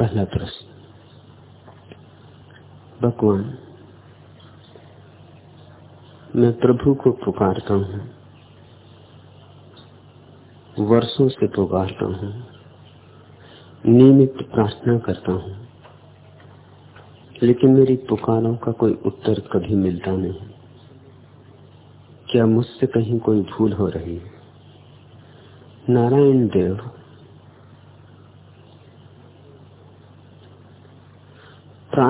पहला प्रश्न। भगवान, मैं प्रभु को पुकारता हूँ, वर्षों से पुकारता हूँ, नियमित प्रार्थना करता हूँ, लेकिन मेरी पुकारों का कोई उत्तर कभी मिलता नहीं। क्या मुझसे कहीं कोई भूल हो रही है? नारायण देव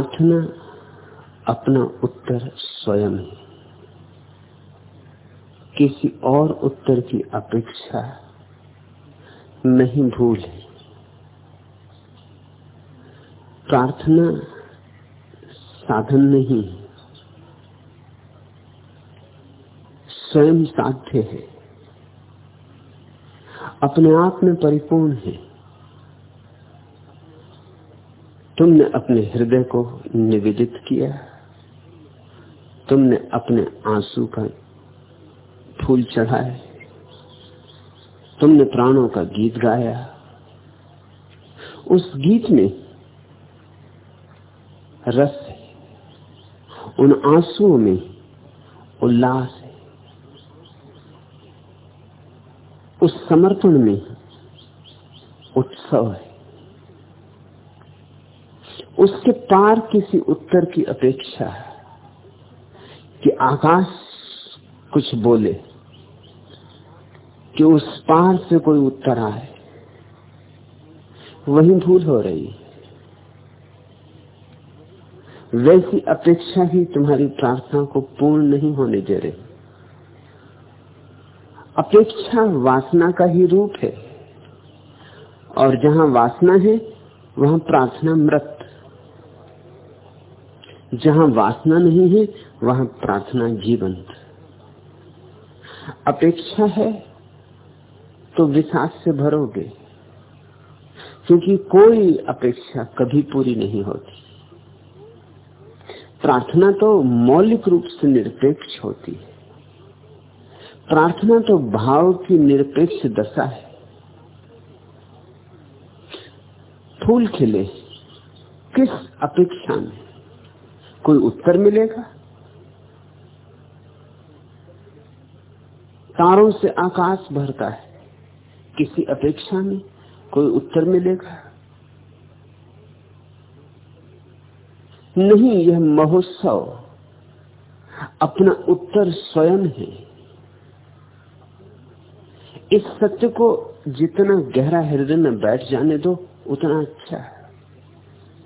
प्रार्थना, अपना उत्तर स्वयं है। किसी और उत्तर की अपेक्षा नहीं भूल है। प्रार्थना साधन नहीं है। स्वयं साध्य है। अपने आप में परिपूर्ण है। तुमने अपने हृदय को निवेदित किया। तुमने अपने आँसू का फूल चढ़ाए तुमने प्राणों का गीत गाया। उस गीत में रस है। उन आंसुओं में उल्लास है। उस समर्पण में उत्सव है। उसके पार किसी उत्तर की अपेक्षा है कि आकाश कुछ बोले, कि उस पार से कोई उत्तर आए। वही भूल हो रही वैसी अपेक्षा ही तुम्हारी प्रार्थना को पूर्ण नहीं होने दे रही। अपेक्षा वासना का ही रूप है, और जहाँ वासना है, वहाँ प्रार्थना मृत जहाँ वासना नहीं है, वहाँ प्रार्थना जीवंत। अपेक्षा है तो विश्वास से भरोगे, क्योंकि कोई अपेक्षा कभी पूरी नहीं होती। प्रार्थना तो मौलिक रूप से निरपेक्ष होती है। प्रार्थना तो भाव की निरपेक्ष दशा है। फूल खिले, किस अपेक्षा में? कोई उत्तर मिलेगा? तारों से आकाश भरता है। किसी अपेक्षा में कोई उत्तर मिलेगा? नहीं, यह महोत्सव अपना उत्तर स्वयं है। इस सत्य को जितना गहरा हृदय में बैठ जाने दो, उतना अच्छा है।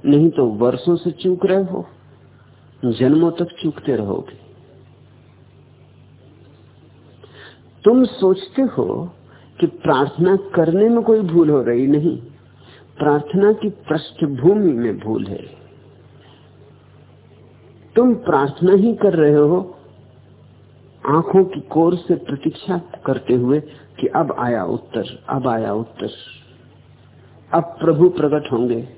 नहीं तो वर्षों से चूक रहे हो। जन्मों तक चूकते रहोगे। तुम सोचते हो कि प्रार्थना करने में कोई भूल हो रही नहीं, प्रार्थना की पृष्ठभूमि में भूल है। तुम प्रार्थना ही कर रहे हो, आँखों की कोर से प्रतीक्षा करते हुए कि अब आया उत्तर, अब आया उत्तर। अब प्रभु प्रकट होंगे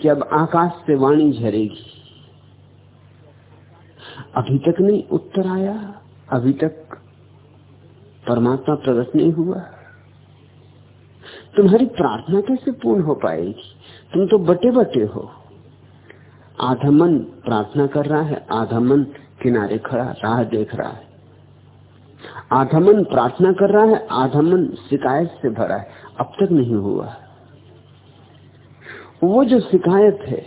कि अब आकाश से वाणी झरेगी। अभी तक नहीं उत्तर आया। अभी तक परमात्मा प्रकट नहीं हुआ। तुम्हारी प्रार्थना कैसे पूर्ण हो पाएगी? तुम तो बटे बटे हो। आधा मन प्रार्थना कर रहा है आधा मन किनारे खड़ा, राह देख रहा है। आधा मन प्रार्थना कर रहा है आधा मन शिकायत से भरा है। अब तक नहीं हुआ। वो जो शिकायत है,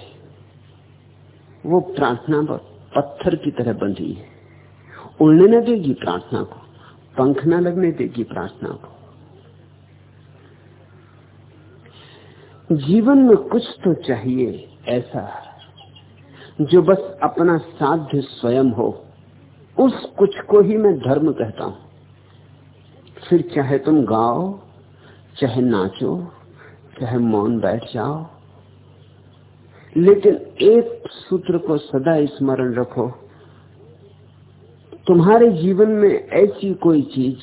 वो प्रार्थना पर पत्थर की तरह बंधी है। उड़ने न देगी प्रार्थना को, पंख न लगने देगी प्रार्थना को। जीवन में कुछ तो चाहिए ऐसा, जो बस अपना साध्य स्वयं हो। उस कुछ को ही मैं धर्म कहता हूँ। फिर चाहे तुम गाओ, चाहे नाचो, चाहे मौन बैठ जाओ लेकिन एक सूत्र को सदा स्मरण रखो। तुम्हारे जीवन में ऐसी कोई चीज़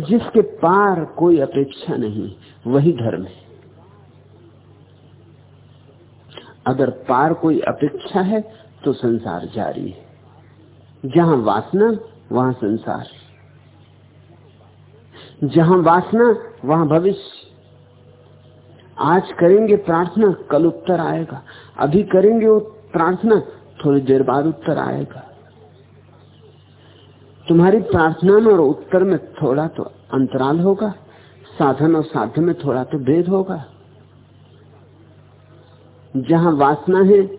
जिसके पार कोई अपेक्षा नहीं, वही धर्म है। अगर पार कोई अपेक्षा है तो संसार जारी है। जहाँ वासना, वहाँ संसार। जहाँ वासना, वहाँ भविष्य। आज करेंगे प्रार्थना, कल उत्तर आएगा। अभी करेंगे प्रार्थना, थोड़ी देर बाद उत्तर आएगा। तुम्हारी प्रार्थना में और उत्तर में थोड़ा तो अंतराल होगा, साधन और साध्य में थोड़ा तो भेद होगा। जहाँ वासना है,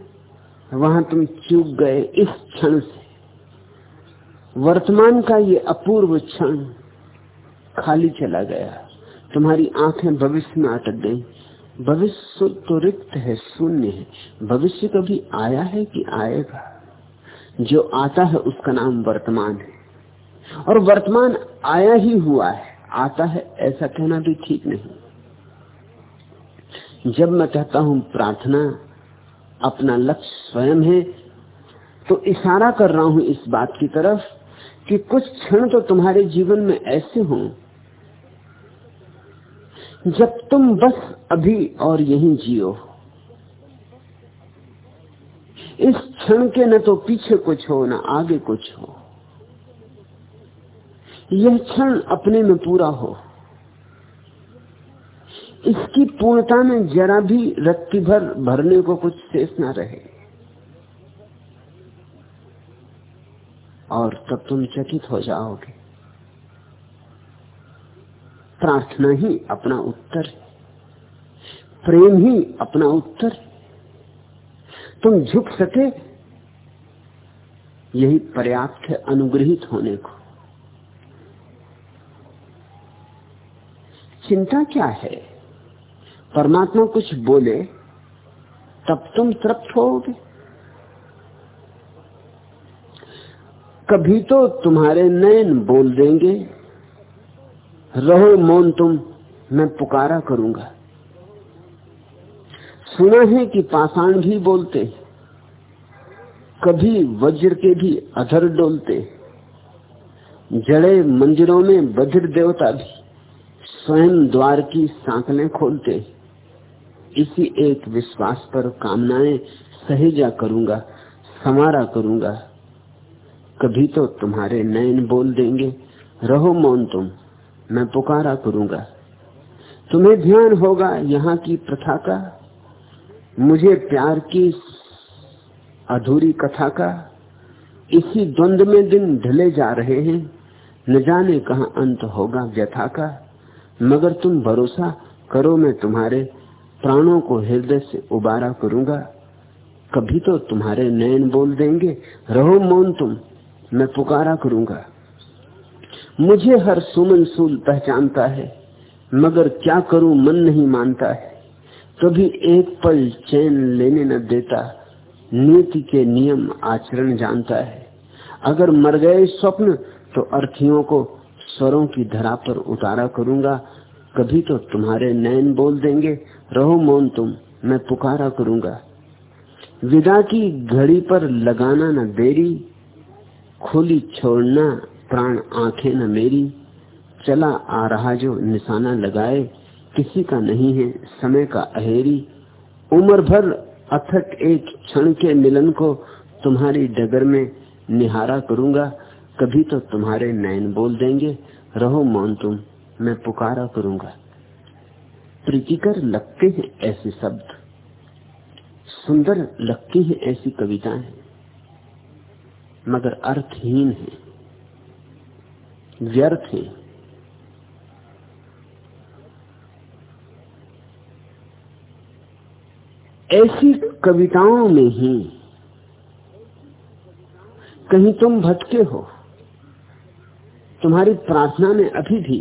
वहाँ तुम चूक गए इस क्षण से। वर्तमान का ये अपूर्व क्षण खाली चला गया। तुम्हारी आँखें भविष्य में अटक गई। भविष्य तो रिक्त है, शून्य है। भविष्य कभी आया है कि आएगा। जो आता है, उसका नाम वर्तमान है। और वर्तमान आया ही हुआ है। आता है, ऐसा कहना भी ठीक नहीं। जब मैं कहता हूँ प्रार्थना, अपना लक्ष्य स्वयं है तो इशारा कर रहा हूँ इस बात की तरफ़ कि कुछ क्षण तो तुम्हारे जीवन में ऐसे हों जब तुम बस अभी और यहीं जियो। इस क्षण के न तो पीछे कुछ हो, न आगे कुछ हो। यह क्षण अपने में पूरा हो। इसकी पूर्णता में जरा भी रत्ती भर भरने को कुछ शेष ना रहे। और तब तुम चकित हो जाओगे। प्रार्थना ही अपना उत्तर। है प्रेम ही अपना उत्तर। तुम झुक सके, यही पर्याप्त है अनुग्रहित होने को। चिंता क्या है? परमात्मा कुछ बोले, तब तुम तृप्त होगे। कभी तो तुम्हारे नयन बोल देंगे। रहो मौन तुम, मैं पुकारा करूँगा। सुना है कि पाषाण भी बोलते, कभी वज्र के भी अधर डोलते। जड़े मंदिरों में बधिर देवता भी, स्वयं द्वार की सांकलें खोलते। इसी एक विश्वास पर कामनाएँ सहेजा करूँगा समारा करूँगा। कभी तो तुम्हारे नयन बोल देंगे, रहो मौन तुम। मैं पुकारा करूँगा। तुम्हें ध्यान होगा यहाँ की प्रथा का, मुझे प्यार की अधूरी कथा का, इसी द्वंद में दिन ढले जा रहे हैं, न जाने कहा अंत होगा व्यथा का। मगर तुम भरोसा करो, मैं तुम्हारे प्राणों को हृदय से उबारा करूँगा। कभी तो तुम्हारे नयन बोल देंगे, रहो मौन तुम, मैं पुकारा करूँगा। मुझे हर सुमन सूल पहचानता है, मगर क्या करूँ मन नहीं मानता है। कभी एक पल चैन लेने न देता, नीति के नियम आचरण जानता है। अगर मर गए स्वप्न तो अर्थियों को स्वरों की धरा पर उतारा करूँगा। कभी तो तुम्हारे नयन बोल देंगे, रहो मौन तुम, मैं पुकारा करूँगा। विदा की घड़ी पर लगाना न देरी, खोली छोड़ना प्राण आँखें न मेरी, चला आ रहा जो निशाना लगाए, किसी का नहीं है समय का अहेरी। उम्र भर अथक एक क्षण के मिलन को तुम्हारी डगर में निहारा करूँगा, कभी तो तुम्हारे नयन बोल देंगे, रहो मौन तुम, मैं पुकारा करूँगा। प्रीतिकर लगते हैं ऐसे शब्द, सुंदर लगती हैं ऐसी कविताएँ, मगर अर्थहीन है। व्यर्थ है। ऐसी कविताओं में ही कहीं तुम भटके हो, तुम्हारी प्रार्थना ने अभी भी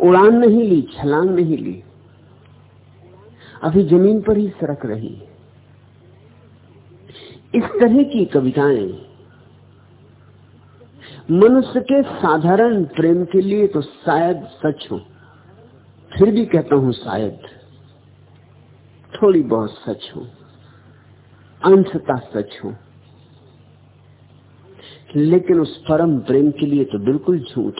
उड़ान नहीं ली, छलांग नहीं ली, अभी ज़मीन पर ही सरक रही। इस तरह की कविताएँ मनुष्य के साधारण प्रेम के लिए तो शायद सच हो। फिर भी कहता हूँ शायद थोड़ी बहुत सच हो। अंशता सच हो। लेकिन उस परम प्रेम के लिए तो बिल्कुल झूठ।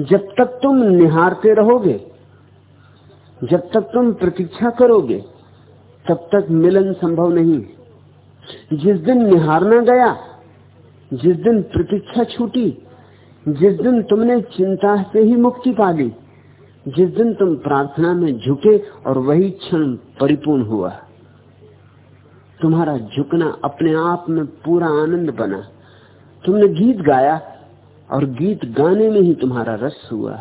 जब तक तुम निहारते रहोगे, जब तक तुम प्रतीक्षा करोगे, तब तक मिलन संभव नहीं। जिस दिन निहारना गया जिस दिन प्रतीक्षा छूटी, जिस दिन तुमने चिंता से ही मुक्ति पा ली जिस दिन तुम प्रार्थना में झुके और वही क्षण परिपूर्ण हुआ। तुम्हारा झुकना अपने आप में पूरा आनंद बना। तुमने गीत गाया और गीत गाने में ही तुम्हारा रस हुआ।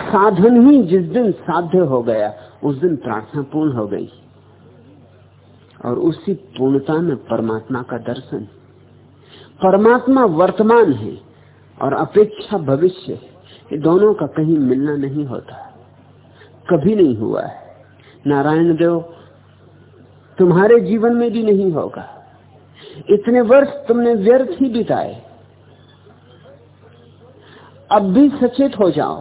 साधन ही जिस दिन साध्य हो गया, उस दिन प्रार्थना पूर्ण हो गई। और उसी पूर्णता में परमात्मा का दर्शन। परमात्मा वर्तमान है और अपेक्षा भविष्य है। ये दोनों का कहीं मिलना नहीं होता। कभी नहीं हुआ है। नारायण देव, तुम्हारे जीवन में भी नहीं होगा। इतने वर्ष तुमने व्यर्थ ही बिताए। अब भी सचेत हो जाओ।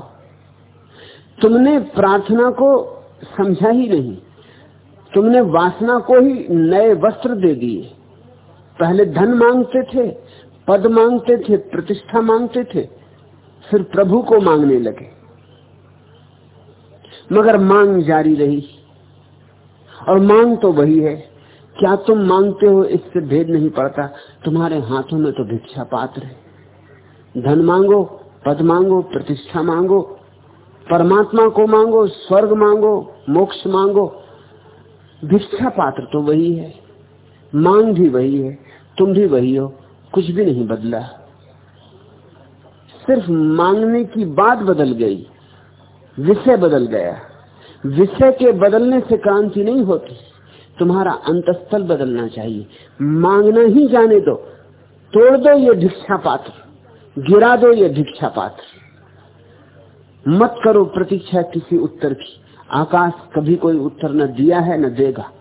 तुमने प्रार्थना को समझा ही नहीं। तुमने वासना को ही नए वस्त्र दे दिए। पहले धन मांगते थे, पद मांगते थे, प्रतिष्ठा मांगते थे, फिर प्रभु को मांगने लगे। मगर मांग जारी रही। और मांग तो वही है, क्या तुम मांगते हो इससे भेद नहीं पड़ता, तुम्हारे हाथों में तो भिक्षा पात्र है। धन मांगो, पद मांगो, प्रतिष्ठा मांगो, परमात्मा को मांगो, स्वर्ग मांगो, मोक्ष मांगो भिक्षा पात्र तो वही है, मांग भी वही है। तुम भी वही हो, कुछ भी नहीं बदला। सिर्फ़ मांगने की बात बदल गई, विषय बदल गया। विषय के बदलने से क्रांति नहीं होती। तुम्हारा अंतस्थल बदलना चाहिए। मांगना ही जाने दो। तोड़ दो ये भिक्षा पात्र, गिरा दो ये भिक्षा पात्र। मत करो प्रतीक्षा किसी उत्तर की। आकाश कभी कोई उत्तर न दिया है, न देगा।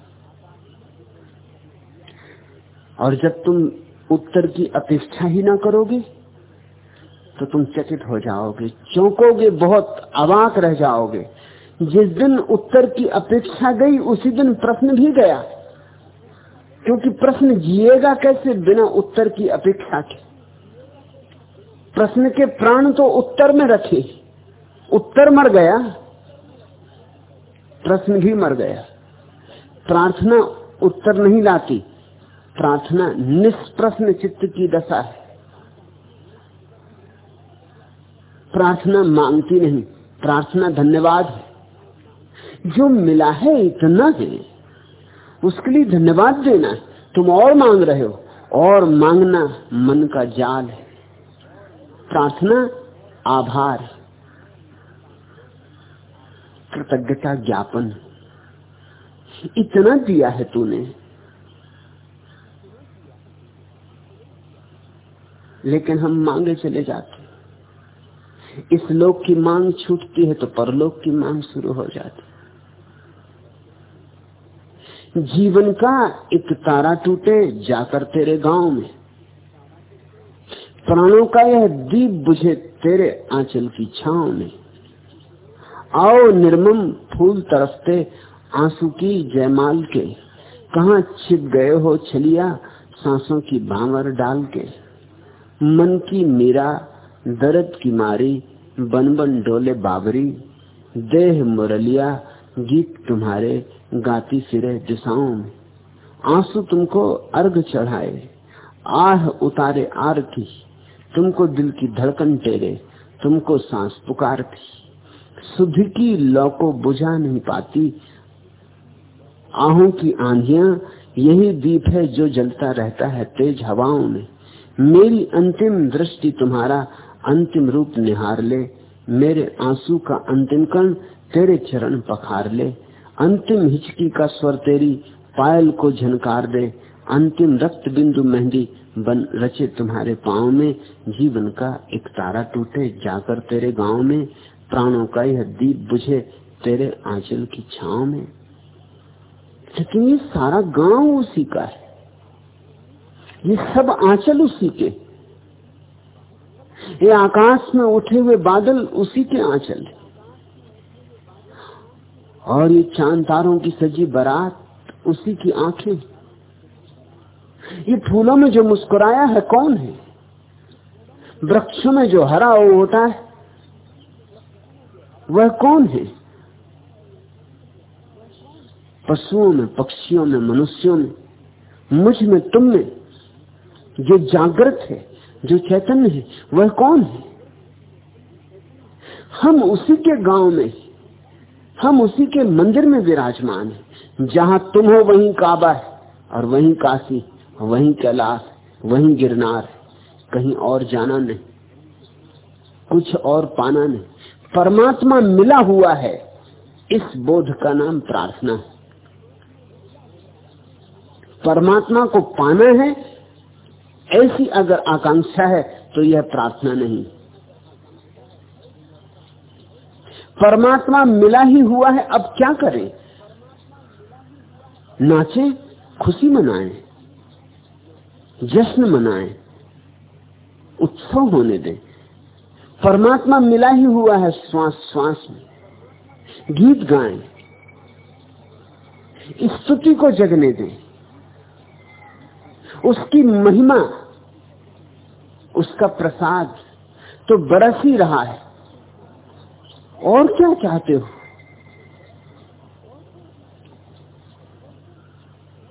और जब तुम उत्तर की अपेक्षा ही ना करोगे तो तुम चकित हो जाओगे, चौंकोगे, बहुत अवाक रह जाओगे। जिस दिन उत्तर की अपेक्षा गई, उसी दिन प्रश्न भी गया। क्योंकि प्रश्न जिएगा कैसे बिना उत्तर की अपेक्षा के? प्रश्न के प्राण तो उत्तर में रखे। उत्तर मर गया, प्रश्न भी मर गया। प्रार्थना उत्तर नहीं लाती। प्रार्थना निष्प्रश्न चित्त की दशा है। प्रार्थना मांगती नहीं, प्रार्थना धन्यवाद है। जो मिला है इतना है उसके लिए धन्यवाद देना तुम और मांग रहे हो, और मांगना मन का जाल है। प्रार्थना आभार कृतज्ञता ज्ञापन। इतना दिया है तूने लेकिन हम मांगे चले जाते इस लोक की मांग छूटती है तो परलोक की मांग शुरू हो जाती जीवन का एक तारा टूटे जाकर तेरे गाँव में। प्राणों का यह दीप बुझे तेरे आंचल की छाव में। आओ निर्मम फूल तरफते आँसू की जयमाल के। कहा छिप गए हो छलिया सांसों की भांवर डाल के। मन की मीरा, दर्द की मारी बन बन डोले बाबरी, देह मुरलिया, गीत तुम्हारे गाती सिरे दिशाओं में आँसू तुमको अर्घ चढ़ाए, आह उतारे आर आरती, तुमको दिल की धड़कन टेरे, तुमको सांस पुकारती। सुध की लौ को बुझा नहीं पाती, आहों की आंधिया, यही दीप है जो जलता रहता है तेज हवाओं में। मेरी अंतिम दृष्टि तुम्हारा अंतिम रूप निहार ले। मेरे आँसू का अंतिम कण तेरे चरण पखार ले। अंतिम हिचकी का स्वर तेरी पायल को झनकार दे। अंतिम रक्त बिंदु मेहंदी बन रचे तुम्हारे पाँव में। जीवन का एक तारा टूटे जाकर तेरे गाँव में। प्राणों का यह दीप बुझे तेरे आंचल की छाव में। लेकिन ये सारा गाँव उसी का है। ये सब आंचल उसी के। ये आकाश में उठे हुए बादल उसी के आंचल और ये चाँद तारों की सजी बारात उसी की आँखें ये फूलों में जो मुस्कुराया है, कौन है? वृक्षों में जो हरा वो होता है, वह कौन है? पशुओं में, पक्षियों में, मनुष्यों में, मुझमें, तुम में जो जागृत है, जो चैतन्य है, वह कौन है? हम उसी के गाँव में हम उसी के मंदिर में विराजमान हैं। जहाँ तुम हो, वहीं काबा है, और वहीं काशी, वहीं कैलाश, वहीं गिरनार कहीं और जाना नहीं, कुछ और पाना नहीं। परमात्मा मिला हुआ है, इस बोध का नाम प्रार्थना है। परमात्मा को पाना है ऐसी अगर आकांक्षा है तो यह प्रार्थना नहीं। परमात्मा मिला ही हुआ है, अब क्या करें? नाचे, खुशी मनाएँ, जश्न मनाएँ, उत्सव होने दें। परमात्मा मिला ही हुआ है, श्वास श्वास में। गीत गाएँ, स्तुति को जगने दें। उसकी महिमा, उसका प्रसाद तो बरस ही रहा है। और क्या चाहते हो?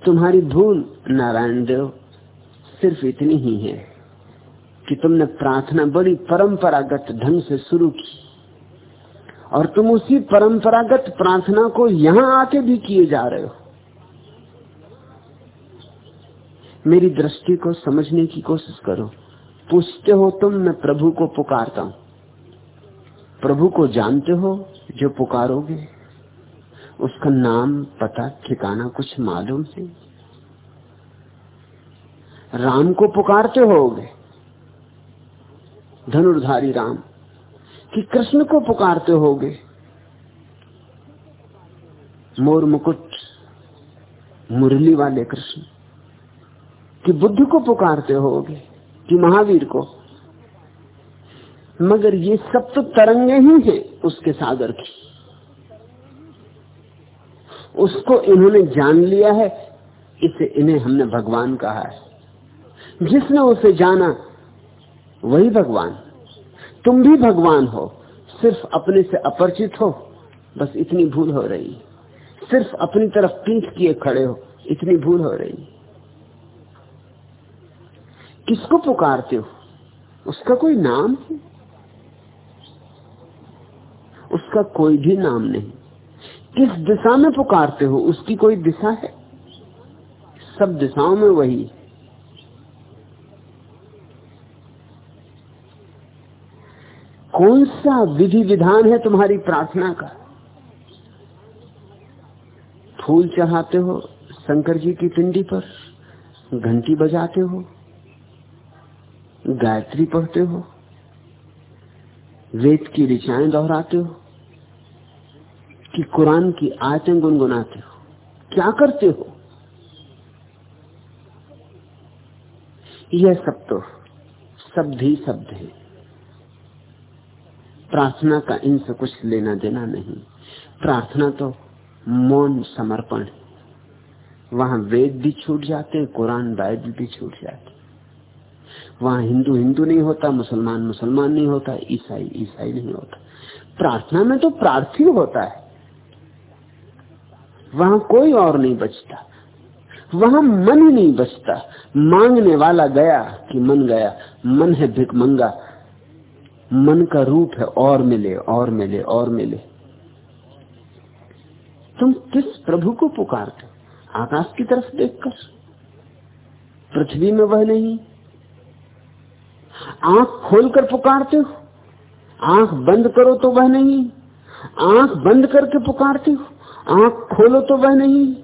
तुम्हारी भूल नारायण देव, सिर्फ़ इतनी ही है कि तुमने प्रार्थना बड़ी परंपरागत ढंग से शुरू की और तुम उसी परंपरागत प्रार्थना को यहाँ आके भी किए जा रहे हो। मेरी दृष्टि को समझने की कोशिश करो। पूछते हो तुम, मैं प्रभु को पुकारता हूँ। प्रभु को जानते हो जो पुकारोगे? उसका नाम पता, ठिकाना कुछ मालूम है? राम को पुकारते होगे? धनुर्धारी राम, कि कृष्ण को पुकारते होगे? मोर मुकुट, मुरली वाले कृष्ण कि बुद्ध को पुकारते होगे, कि महावीर को। मगर ये सब तो तरंगे ही हैं उसके सागर की। उसको इन्होंने जान लिया है, इसे इन्हें हमने भगवान कहा है। जिसने उसे जाना, वही भगवान। तुम भी भगवान हो, सिर्फ़ अपने से अपरिचित हो, बस इतनी भूल हो रही। सिर्फ़ अपनी तरफ़ पीठ किए खड़े हो, इतनी भूल हो रही। किसको पुकारते हो? उसका कोई नाम है? उसका कोई भी नाम नहीं। किस दिशा में पुकारते हो, उसकी कोई दिशा है? सब दिशाओं में वही। है कौन सा विधि विधान है तुम्हारी प्रार्थना का? फूल चढ़ाते हो, शंकर जी की पिंडी पर, घंटी बजाते हो गायत्री पढ़ते हो? वेद की ऋचाएँ दोहराते हो? कि कुरान की आयतें गुनगुनाते हो? क्या करते हो? यह सब तो शब्द ही शब्द है। प्रार्थना का इनसे कुछ लेना देना नहीं। प्रार्थना तो मौन समर्पण है। वहाँ वेद भी छूट जाते हैं, कुरान बाइबल भी छूट जाते वहाँ हिंदू हिंदू नहीं होता, मुसलमान मुसलमान नहीं होता, ईसाई ईसाई नहीं होता। प्रार्थना में तो प्रार्थी होता है। वहाँ कोई और नहीं बचता। वहाँ मन ही नहीं बचता। मांगने वाला गया कि मन गया। मन है भिक मंगा। मन का रूप है और मिले और मिले और मिले। तुम किस प्रभु को पुकारते आकाश की तरफ़ देखकर। पृथ्वी में वह नहीं। आँख खोलकर पुकारते हो। आँख बंद करो तो वह नहीं। आँख बंद करके पुकारते हो। आँख खोलो तो वह नहीं।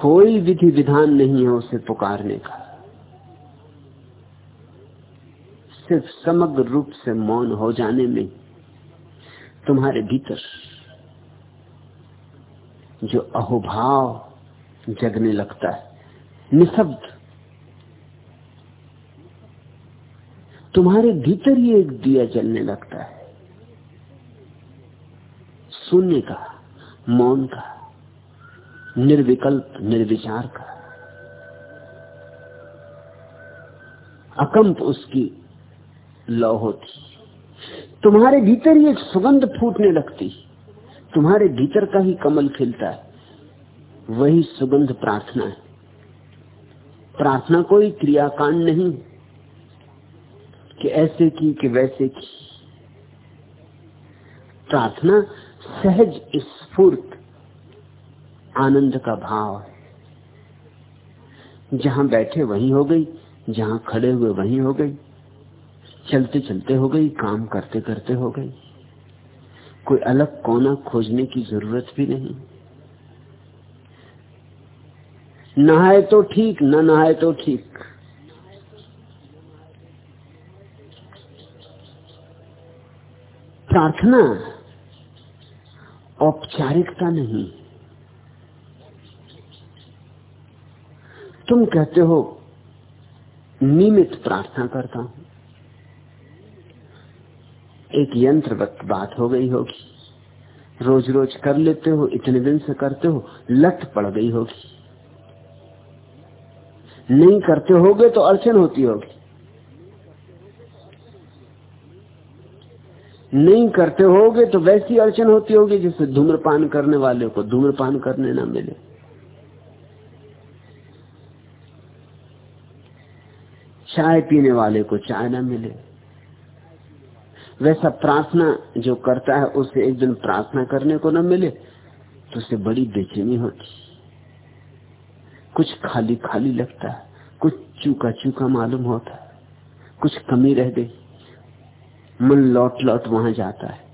कोई विधि विधान नहीं है उसे पुकारने का। सिर्फ़ समग्र रूप से मौन हो जाने में तुम्हारे भीतर जो अहोभाव जगने लगता है, निशब्द तुम्हारे भीतर ही एक दिया जलने लगता है। शून्य का, मौन का, निर्विकल्प, निर्विचार का। अकंप उसकी लौ होती। तुम्हारे भीतर ही एक सुगंध फूटने लगती। तुम्हारे भीतर का ही कमल खिलता है। वही सुगंध प्रार्थना है। प्रार्थना कोई क्रियाकांड नहीं कि ऐसे की, कि वैसे की। प्रार्थना सहज, स्फूर्त, आनंद का भाव है। जहाँ बैठे वहीं हो गई, जहाँ खड़े हुए वहीं हो गई। चलते चलते हो गई, काम करते करते हो गई। कोई अलग कोना खोजने की ज़रूरत भी नहीं। नहाए तो ठीक, न नहाए तो ठीक। प्रार्थना। औपचारिकता नहीं। तुम कहते हो, नियमित प्रार्थना करता हूँ। एक यंत्रवत बात हो गई होगी। रोज रोज कर लेते हो, इतने दिन से करते हो, लत पड़ गई होगी। नहीं करते होगे तो अड़चन होती होगी। नहीं करते होगे तो वैसी अड़चन होती होगी जिससे धूम्रपान करने वाले को धूम्रपान करने ना मिले। चाय पीने वाले को चाय ना मिले। वैसा प्रार्थना जो करता है, उसे एक दिन प्रार्थना करने को न मिले तो उसे बड़ी बेचैनी होती। कुछ खाली खाली लगता है, कुछ चूका चूका मालूम होता है, कुछ कमी रह गई। मन लौट लौट वहाँ जाता है।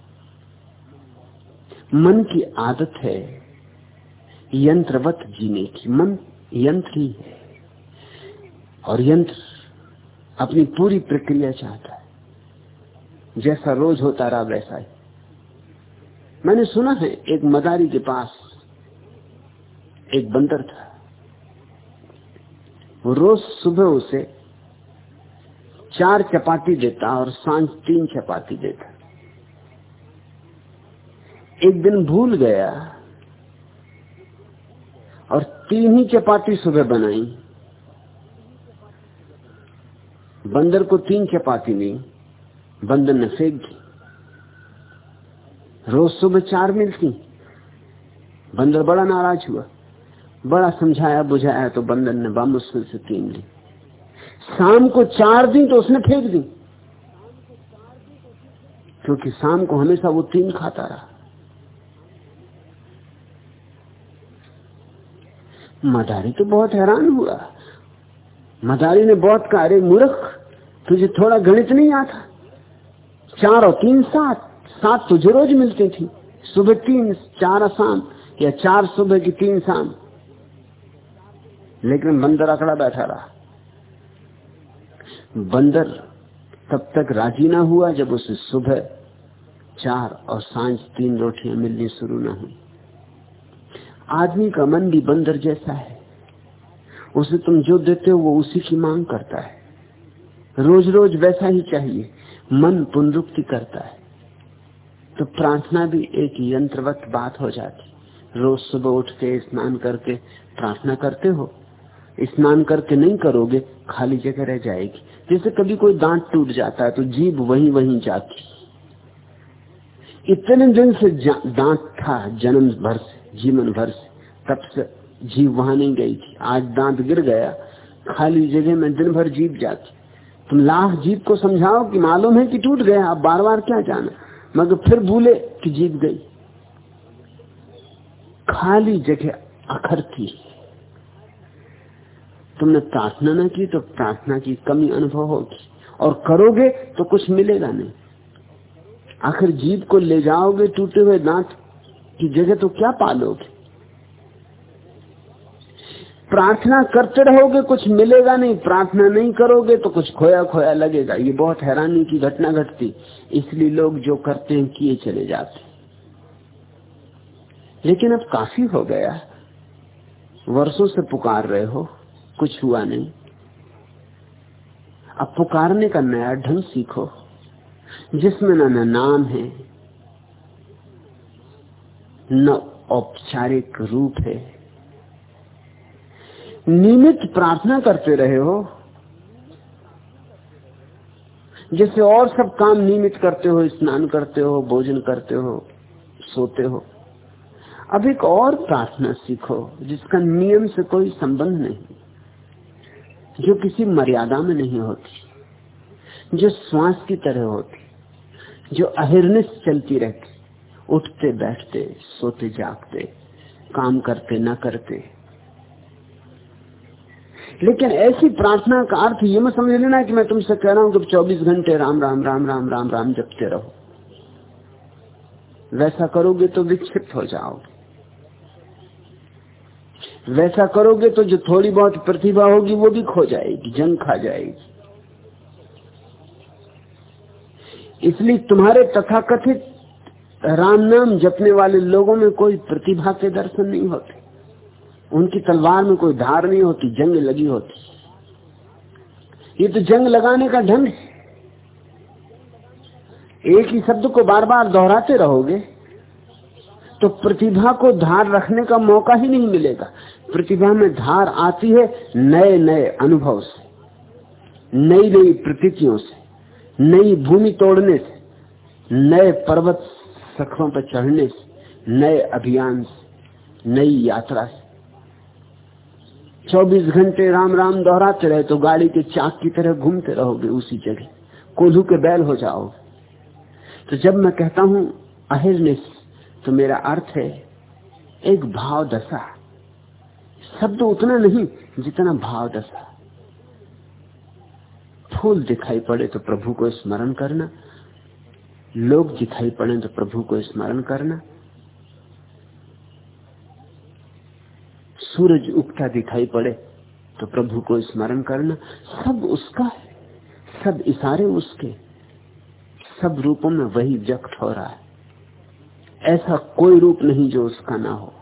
मन की आदत है यंत्रवत जीने की। मन यंत्र ही है और यंत्र अपनी पूरी प्रक्रिया चाहता है। जैसा रोज होता रहा वैसा ही। मैंने सुना है, एक मदारी के पास एक बंदर था। वो रोज सुबह उसे चार चपाती देता और साँझ तीन चपाती देता। एक दिन भूल गया और तीन ही चपाती सुबह बनाई। बंदर को तीन चपाती नहीं बंदर ने फेंक दी। रोज सुबह चार मिलती। बंदर बड़ा नाराज़ हुआ, बड़ा समझाया बुझाया तो बंदर ने बामुश्किल से तीन ली। शाम को चार दी तो उसने फेंक दी। क्योंकि शाम को हमेशा वो तीन खाता रहा। मदारी तो बहुत हैरान हुआ। मदारी ने बहुत कहा अरे मूर्ख, तुझे थोड़ा गणित नहीं आता चार और तीन सात सात तुझे रोज मिलती थी। सुबह तीन, चार शाम, या चार सुबह की तीन शाम। लेकिन बंदर अकड़ा बैठा रहा। बंदर तब तक राज़ी ना हुआ जब उसे सुबह चार और साँझ तीन रोटियाँ मिलनी शुरू ना हुई। आदमी का मन भी बंदर जैसा है। उसे तुम जो देते हो वो उसी की मांग करता है। रोज रोज वैसा ही चाहिए। मन पुनरुक्ति करता है। तो प्रार्थना भी एक यंत्रवत बात हो जाती। रोज सुबह उठ के स्नान करके प्रार्थना करते हो। स्नान करके नहीं करोगे, खाली जगह रह जाएगी। जैसे कभी कोई दांत टूट जाता है तो जीभ वहीं वहीं जाती। इतने दिन से दांत था, जन्म भर से, जीवन भर से। तब से जीव वहाँ नहीं गई थी। आज दांत गिर गया, खाली जगह में दिन भर जीप जाती। तुम लाख जीप को समझाओ कि मालूम है कि टूट गया अब बार बार क्या जाना? मगर फिर भूले कि जीत गई। खाली जगह अखर थी। तुमने प्रार्थना न की तो प्रार्थना की कमी अनुभव होगी। और करोगे तो कुछ मिलेगा नहीं। आखिर जीव को ले जाओगे टूटे हुए दांत की जगह तो क्या पालोगे? प्रार्थना करते रहोगे, कुछ मिलेगा नहीं। प्रार्थना नहीं करोगे तो कुछ खोया खोया लगेगा। ये बहुत हैरानी की घटना घटती। इसलिए लोग जो करते हैं, किए चले जाते लेकिन अब काफ़ी हो गया। वर्षों से पुकार रहे हो। कुछ हुआ नहीं। अब पुकारने का नया ढंग सीखो, जिसमें न नाम है, न औपचारिक रूप है। नियमित प्रार्थना करते रहे हो, जैसे और सब काम नियमित करते हो, स्नान करते हो, भोजन करते हो, सोते हो। अब एक और प्रार्थना सीखो, जिसका नियम से कोई संबंध नहीं। जो किसी मर्यादा में नहीं होती, जो श्वास की तरह होती, जो अहिर्निश चलती रहती, उठते, बैठते, सोते, जागते, काम करते, न करते। लेकिन ऐसी प्रार्थना का अर्थ ये मैं समझ लेना कि मैं तुमसे कह रहा हूँ कि 24 घंटे राम राम राम राम राम राम जपते रहो। वैसा करोगे तो विक्षिप्त हो जाओगे। वैसा करोगे तो जो थोड़ी बहुत प्रतिभा होगी वो भी खो जाएगी, जंग खा जाएगी। इसलिए तुम्हारे तथाकथित राम नाम जपने वाले लोगों में कोई प्रतिभा के दर्शन नहीं होते। उनकी तलवार में कोई धार नहीं होती, जंग लगी होती। ये तो जंग लगाने का ढंग है। एक ही शब्द को बार बार दोहराते रहोगे। तो प्रतिभा को धार रखने का मौका ही नहीं मिलेगा। प्रतिभा में धार आती है नए नए अनुभव से नई नई प्रतीतियों से, नई भूमि तोड़ने से, नए पर्वत सखरों पर चढ़ने से, नए अभियान से, नई यात्रा से। 24 घंटे राम राम दोहराते रहे तो गाड़ी के चाक की तरह घूमते रहोगे उसी जगह। कोल्हू के बैल हो जाओगे। तो जब मैं कहता हूँ अहिर्निश तो मेरा अर्थ है, एक भाव दशा। शब्द उतना नहीं जितना भाव दशा। फूल दिखाई पड़े तो प्रभु को स्मरण करना, लोग दिखाई पड़े तो प्रभु को स्मरण करना। सूरज उगता दिखाई पड़े तो प्रभु को स्मरण करना। सब उसका है, सब इशारे उसके, सब रूपों में वही व्यक्त हो रहा है। ऐसा कोई रूप नहीं जो उसका ना हो।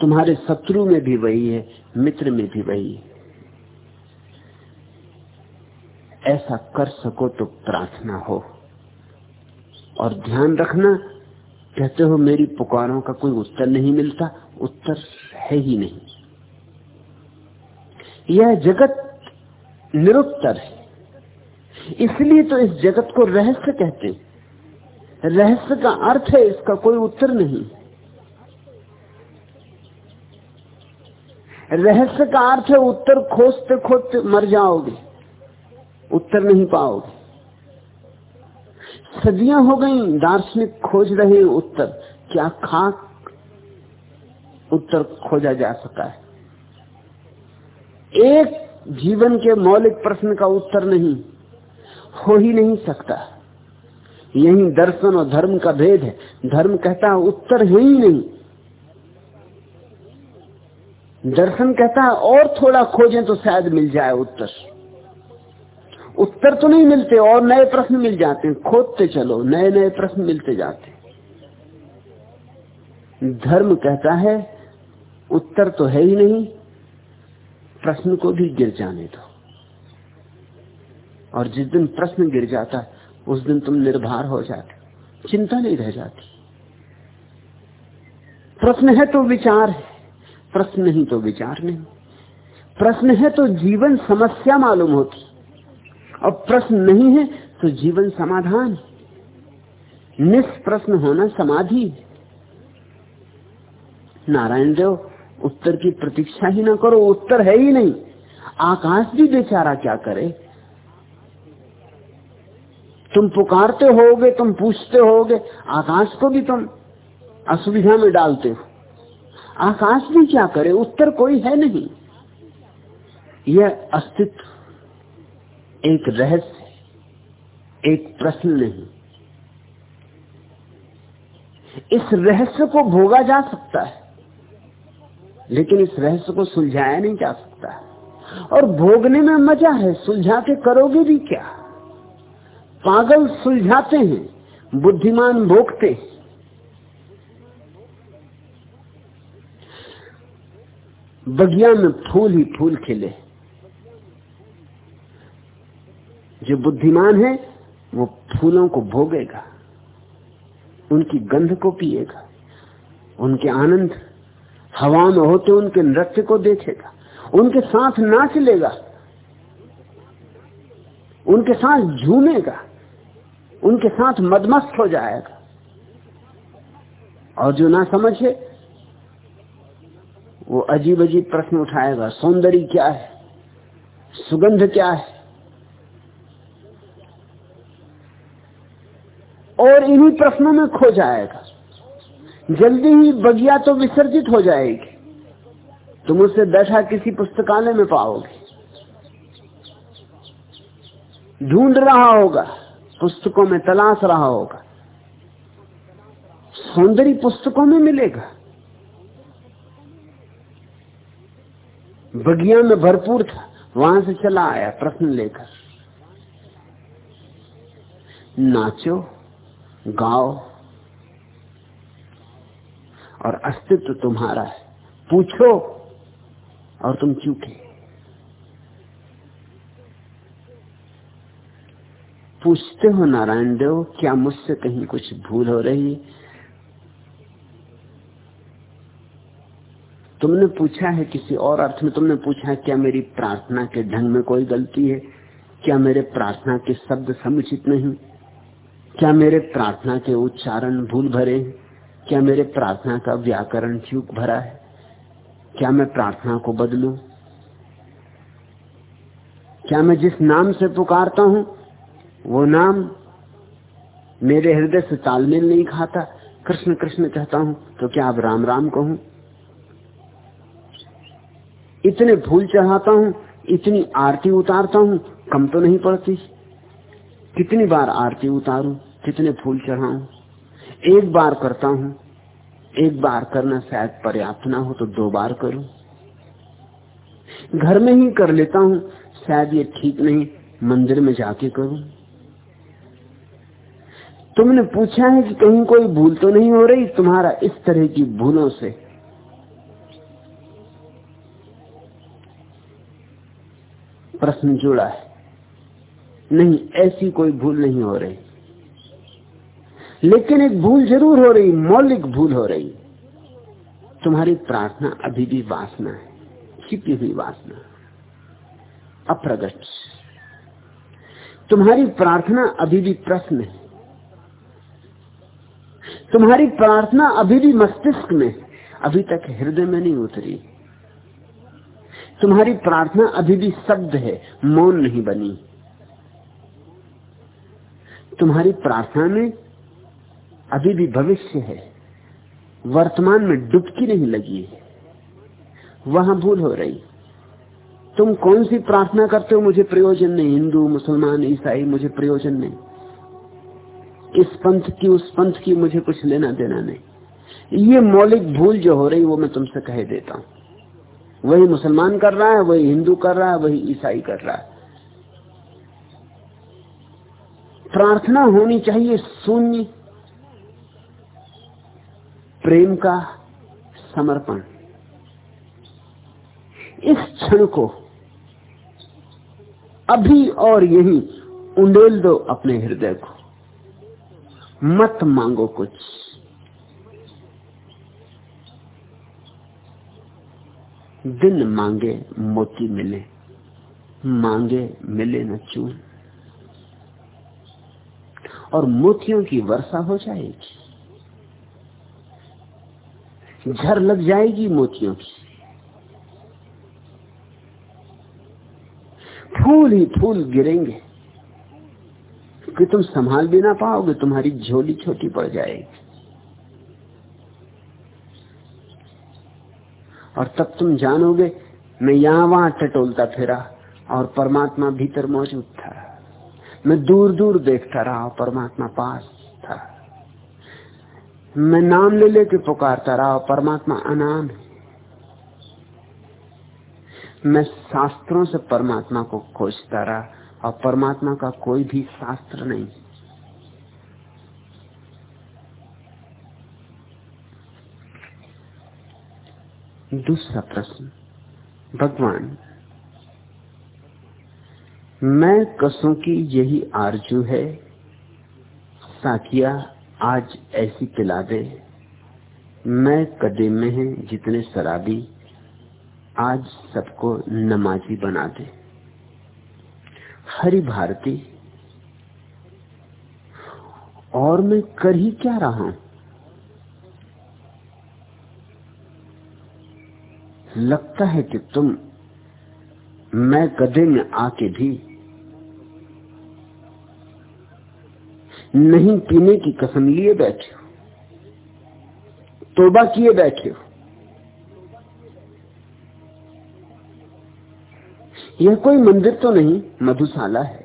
तुम्हारे शत्रु में भी वही है, मित्र में भी वही है। ऐसा कर सको तो प्रार्थना हो। और ध्यान रखना, कहते हो मेरी पुकारों का कोई उत्तर नहीं मिलता, उत्तर है ही नहीं। यह जगत निरुत्तर है। इसलिए तो इस जगत को रहस्य कहते हैं। रहस्य का अर्थ है, इसका कोई उत्तर नहीं। रहस्य का अर्थ है, उत्तर खोजते खोजते मर जाओगे, उत्तर नहीं पाओगे। सदियाँ हो गई, दार्शनिक खोज रहे हैं उत्तर, क्या खाक उत्तर खोजा जा सका है? एक जीवन के मौलिक प्रश्न का उत्तर नहीं, हो ही नहीं सकता। यही दर्शन और धर्म का भेद है। धर्म कहता है उत्तर है ही नहीं। दर्शन कहता है और थोड़ा खोजें तो शायद मिल जाए उत्तर। उत्तर तो नहीं मिलते, और नए प्रश्न मिल जाते हैं। खोदते चलो नए नए प्रश्न मिलते जाते धर्म कहता है, उत्तर तो है ही नहीं, प्रश्न को भी गिर जाने दो। और जिस दिन प्रश्न गिर जाता है उस दिन तुम निर्भर हो जाते, चिंता नहीं रह जाती। प्रश्न है तो विचार है, प्रश्न नहीं तो विचार नहीं। प्रश्न है तो जीवन समस्या मालूम होती, और प्रश्न नहीं है तो जीवन समाधान। निष्प्रश्न होना समाधि नारायण देव, उत्तर की प्रतीक्षा ही ना करो, उत्तर है ही नहीं। आकाश भी बेचारा क्या करे तुम पुकारते होगे, तुम पूछते होगे, आकाश को भी तुम असुविधा में डालते हो। आकाश भी क्या करे, उत्तर कोई है नहीं। यह अस्तित्व एक रहस्य एक प्रश्न नहीं। इस रहस्य को भोगा जा सकता है, लेकिन इस रहस्य को सुलझाया नहीं जा सकता। और भोगने में मज़ा है, सुलझा के करोगे भी क्या? पागल सुलझाते हैं, बुद्धिमान भोगते बगिया में फूल ही फूल खिले जो बुद्धिमान है, वो फूलों को भोगेगा, उनकी गंध को पिएगा, उनके आनंद, हवा में होते उनके नृत्य को देखेगा, उनके साथ नाच लेगा, उनके साथ झूमेगा। उनके साथ मदमस्त हो जाएगा। और जो ना समझे, वो अजीब अजीब प्रश्न उठाएगा, सौंदर्य क्या है? सुगंध क्या है? और इन्हीं प्रश्नों में खो जाएगा। जल्दी ही बगिया तो विसर्जित हो जाएगी। तुम उसे बैठा किसी पुस्तकालय में पाओगे। ढूंढ रहा होगा। पुस्तकों में तलाश रहा होगा। सौंदर्य पुस्तकों में मिलेगा। बगिया में भरपूर था। वहाँ से चला आया, प्रश्न लेकर। नाचो, गाओ। और अस्तित्व तुम्हारा है। पूछो, और तुम चूके। पूछते हो, नारायण देव, क्या मुझसे कहीं कुछ भूल हो रही? तुमने पूछा है किसी और अर्थ में? तुमने पूछा है, क्या मेरी प्रार्थना के ढंग में कोई गलती है? क्या मेरे प्रार्थना के शब्द समुचित नहीं? क्या मेरे प्रार्थना के उच्चारण भूल भरे हैं? क्या मेरे प्रार्थना का व्याकरण चूक भरा है? क्या मैं प्रार्थना को बदलू? क्या मैं जिस नाम से पुकारता हूँ वो नाम मेरे हृदय से तालमेल नहीं खाता। कृष्ण कृष्ण कहता हूँ तो क्या अब राम राम कहूँ? इतने फूल चढ़ाता हूँ, इतनी आरती उतारता हूँ, कम तो नहीं पड़ती। कितनी बार आरती उतारू, कितने फूल चढ़ाऊं? एक बार करता हूँ, एक बार करना शायद पर्याप्त ना हो तो दो बार करूँ। घर में ही कर लेता हूँ, शायद ये ठीक नहीं, मंदिर में जाके करूँ। तुमने पूछा है कि कहीं कोई भूल तो नहीं हो रही तुम्हारा इस तरह की भूलों से? प्रश्न जुड़ा है। नहीं, ऐसी कोई भूल नहीं हो रही। लेकिन एक भूल ज़रूर हो रही, मौलिक भूल हो रही। तुम्हारी प्रार्थना अभी भी वासना है, छिपी हुई वासना। अप्रगट। तुम्हारी प्रार्थना अभी भी प्रश्न है। तुम्हारी प्रार्थना अभी भी मस्तिष्क में अभी तक हृदय में नहीं उतरी। तुम्हारी प्रार्थना अभी भी शब्द है, मौन नहीं बनी। तुम्हारी प्रार्थना में अभी भी भविष्य है। वर्तमान में डुबकी नहीं लगी है। वहाँ भूल हो रही। तुम कौन सी प्रार्थना करते हो? मुझे प्रयोजन नहीं। हिंदू, मुसलमान, ईसाई, मुझे प्रयोजन नहीं। इस पंथ की, उस पंथ की मुझे कुछ लेना देना नहीं। ये मौलिक भूल जो हो रही, वो मैं तुमसे कह देता हूँ। वही मुसलमान कर रहा है, वही हिंदू कर रहा है, वही ईसाई कर रहा है। प्रार्थना होनी चाहिए शून्य। प्रेम का समर्पण। इस क्षण को अभी और यही उंडेल दो अपने हृदय को। मत मांगो कुछ। दिन मांगे, मोती मिले। मांगे, मिले न चून। और मोतियों की वर्षा हो जाएगी। झर लग जाएगी मोतियों की। फूल ही फूल गिरेंगे। कि तुम संभाल भी ना पाओगे, तुम्हारी झोली छोटी पड़ जाएगी। और तब तुम जानोगे, मैं यहाँ वहाँ टटोलता फिरा और परमात्मा भीतर मौजूद था। मैं दूर दूर देखता रहा परमात्मा पास था। मैं नाम ले लेके पुकारता रहा परमात्मा अनाम है। मैं शास्त्रों से परमात्मा को खोजता रहा और परमात्मा का कोई भी शास्त्र नहीं। दूसरा प्रश्न, भगवान, मैं कसों की यही आरज़ू है साकिया आज ऐसी पिला दे, मैं कदे में है जितने शराबी, आज सबको नमाजी बना दे। हरि भारती। और मैं कर ही क्या रहा हूँ? लगता है कि तुम, मैं गधे में आके भी नहीं पीने की कसम लिए बैठे हो, तोबा किए बैठे हो। यह कोई मंदिर तो नहीं, मधुशाला है।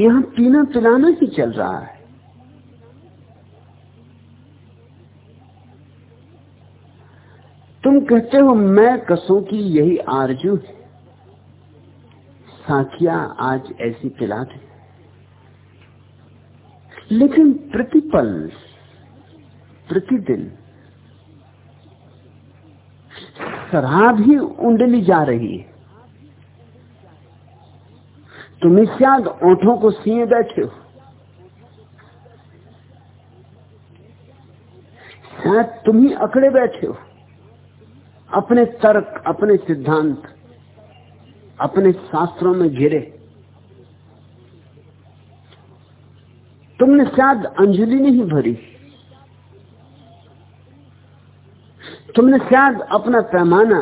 यहाँ पीना पिलाना ही चल रहा है। तुम कहते हो, मैं कसों की यही आरज़ू है। साखिया आज ऐसी पिला दे लेकिन प्रतिपल, प्रतिदिन शराब ही उंडली जा रही है। तुम शायद ओठों को सीए बैठे हो। शायद तुम ही अकड़े बैठे हो। अपने तर्क, अपने सिद्धांत, अपने शास्त्रों में घिरे। तुमने शायद अंजलि नहीं भरी। तुमने शायद अपना पैमाना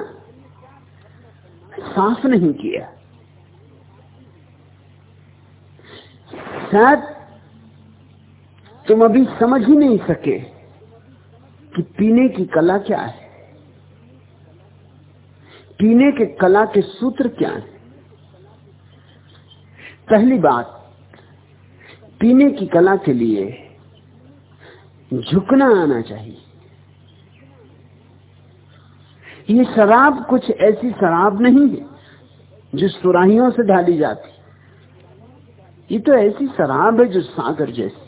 साफ़ नहीं किया? शायद तुम अभी समझ ही नहीं सके कि पीने की कला क्या है। पीने के कला के सूत्र क्या है? पहली बात, पीने की कला के लिए झुकना आना चाहिए। ये शराब कुछ ऐसी शराब नहीं है, जो सुराहियों से ढाली जाती। ये तो ऐसी शराब है जो सागर जैसी।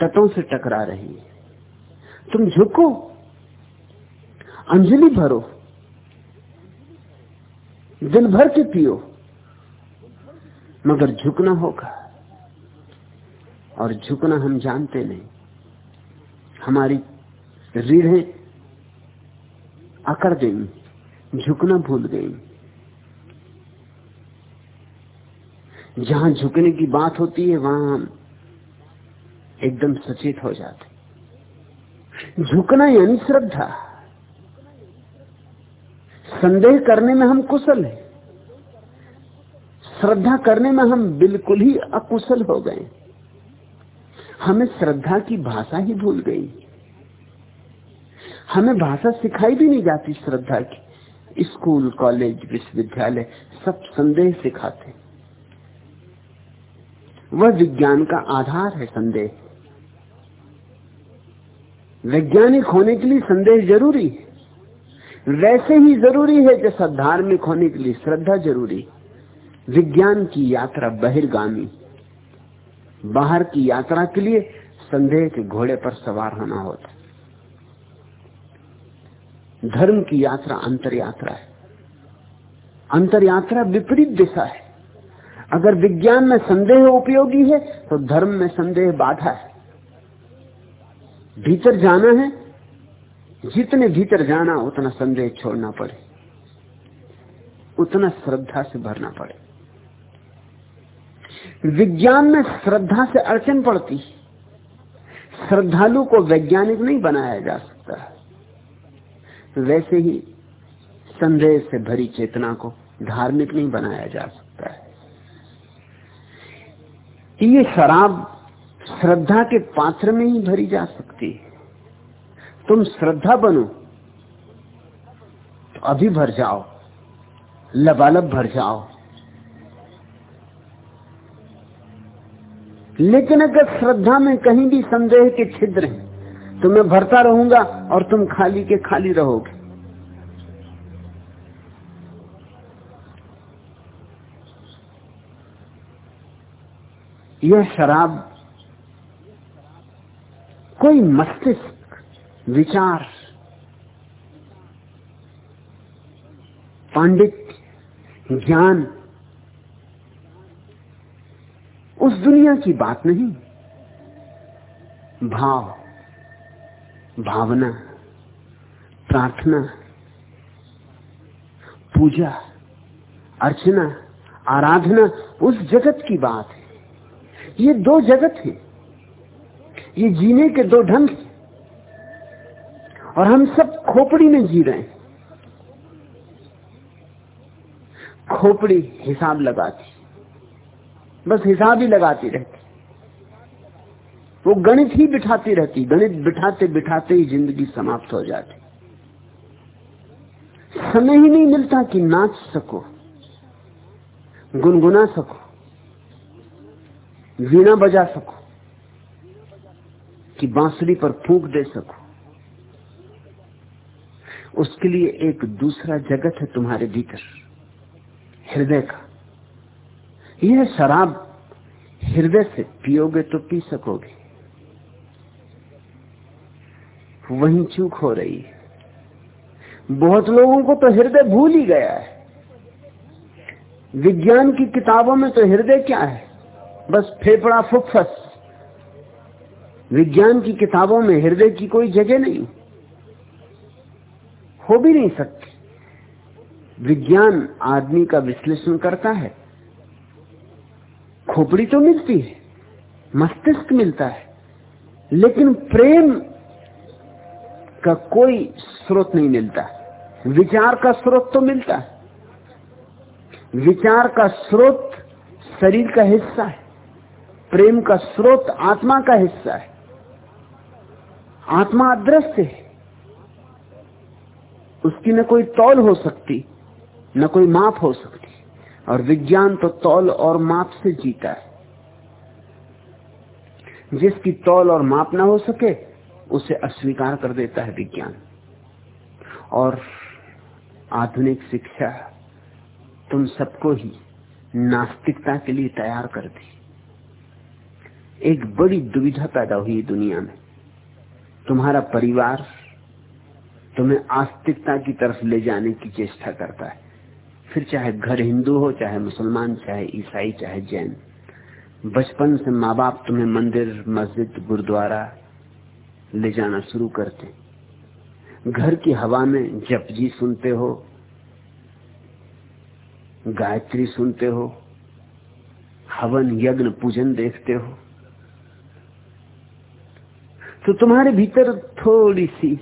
तटों से टकरा रही है। तुम झुको, अंजलि भरो, दिन भर के पियो, मगर झुकना होगा। और झुकना हम जानते नहीं। हमारी रीढ़ें अकड़ गई झुकना भूल गई जहाँ झुकने की बात होती है, वहाँ एकदम सचेत हो जाते झुकना यानी श्रद्धा। संदेह करने में हम कुशल हैं। श्रद्धा करने में हम बिल्कुल ही अकुशल हो गए हमें श्रद्धा की भाषा ही भूल गई। हमें भाषा सिखाई भी नहीं जाती श्रद्धा की। स्कूल, कॉलेज, विश्वविद्यालय सब संदेह सिखाते। वह विज्ञान का आधार है संदेह। वैज्ञानिक होने के लिए संदेह ज़रूरी है। वैसे ही ज़रूरी है जैसा धार्मिक होने के लिए श्रद्धा ज़रूरी। विज्ञान की यात्रा बहिर्गामी। बाहर की यात्रा के लिए संदेह के घोड़े पर सवार होना होता धर्म की यात्रा अंतर यात्रा है। अंतर यात्रा विपरीत दिशा है। अगर विज्ञान में संदेह उपयोगी है तो धर्म में संदेह बाधा है। भीतर जाना है, जितने भीतर जाना, उतना संदेह छोड़ना पड़े। उतना श्रद्धा से भरना पड़े। विज्ञान में श्रद्धा से अड़चन पड़ती श्रद्धालु को वैज्ञानिक नहीं बनाया जा सकता वैसे ही संदेह से भरी चेतना को धार्मिक नहीं बनाया जा सकता है। ये शराब श्रद्धा के पात्र में ही भरी जा सकती है। तुम श्रद्धा बनो तो अभी भर जाओ, लबालब भर जाओ। लेकिन अगर श्रद्धा में कहीं भी संदेह के छिद्र हैं तो मैं भरता रहूँगा और तुम खाली के खाली रहोगे। यह शराब कोई मस्तिष्क, विचार पांडित ज्ञान, उस दुनिया की बात नहीं, भाव भावना, प्रार्थना, पूजा, अर्चना, आराधना, उस जगत की बात है। ये दो जगत है। ये जीने के दो ढंग और हम सब खोपड़ी में जी रहे हैं। खोपड़ी हिसाब लगाती बस हिसाब ही लगाती रहती वो गणित ही बिठाती रहती, गणित बिठाते बिठाते ही ज़िंदगी समाप्त हो जाती। समय ही नहीं मिलता कि नाच सको, गुनगुना सको, वीणा बजा सको, कि बांसुरी पर फूंक दे सको। उसके लिए एक दूसरा जगत है तुम्हारे भीतर, हृदय का। यह शराब हृदय से पियोगे तो पी सकोगे। वही चूक हो रही है। बहुत लोगों को तो हृदय भूल ही गया है। विज्ञान की किताबों में तो हृदय क्या है? बस फेफड़ा फुफस। विज्ञान की किताबों में हृदय की कोई जगह नहीं। हो भी नहीं सकती। विज्ञान आदमी का विश्लेषण करता है। खोपड़ी तो मिलती है, मस्तिष्क मिलता है। लेकिन प्रेम का कोई स्रोत नहीं मिलता। विचार का स्रोत तो मिलता है। विचार का स्रोत शरीर का हिस्सा है। प्रेम का स्रोत आत्मा का हिस्सा है। आत्मा अदृश्य है। उसकी न कोई तौल हो सकती, न कोई माप हो सकती। और विज्ञान तो तौल और माप से जीता है। जिसकी तौल और माप ना हो सके उसे अस्वीकार कर देता है विज्ञान। और आधुनिक शिक्षा तुम सबको ही नास्तिकता के लिए तैयार कर दी। एक बड़ी दुविधा पैदा हुई दुनिया में। तुम्हारा परिवार तुम्हें आस्तिकता की तरफ़ ले जाने की चेष्टा करता है। फिर चाहे घर हिंदू हो, चाहे मुसलमान, चाहे ईसाई, चाहे जैन, बचपन से माँ बाप तुम्हें मंदिर, मस्जिद, गुरुद्वारा ले जाना शुरू करते घर की हवा में जप जी सुनते हो, गायत्री सुनते हो, हवन, यज्ञ, पूजन देखते हो। तो तुम्हारे भीतर थोड़ी सी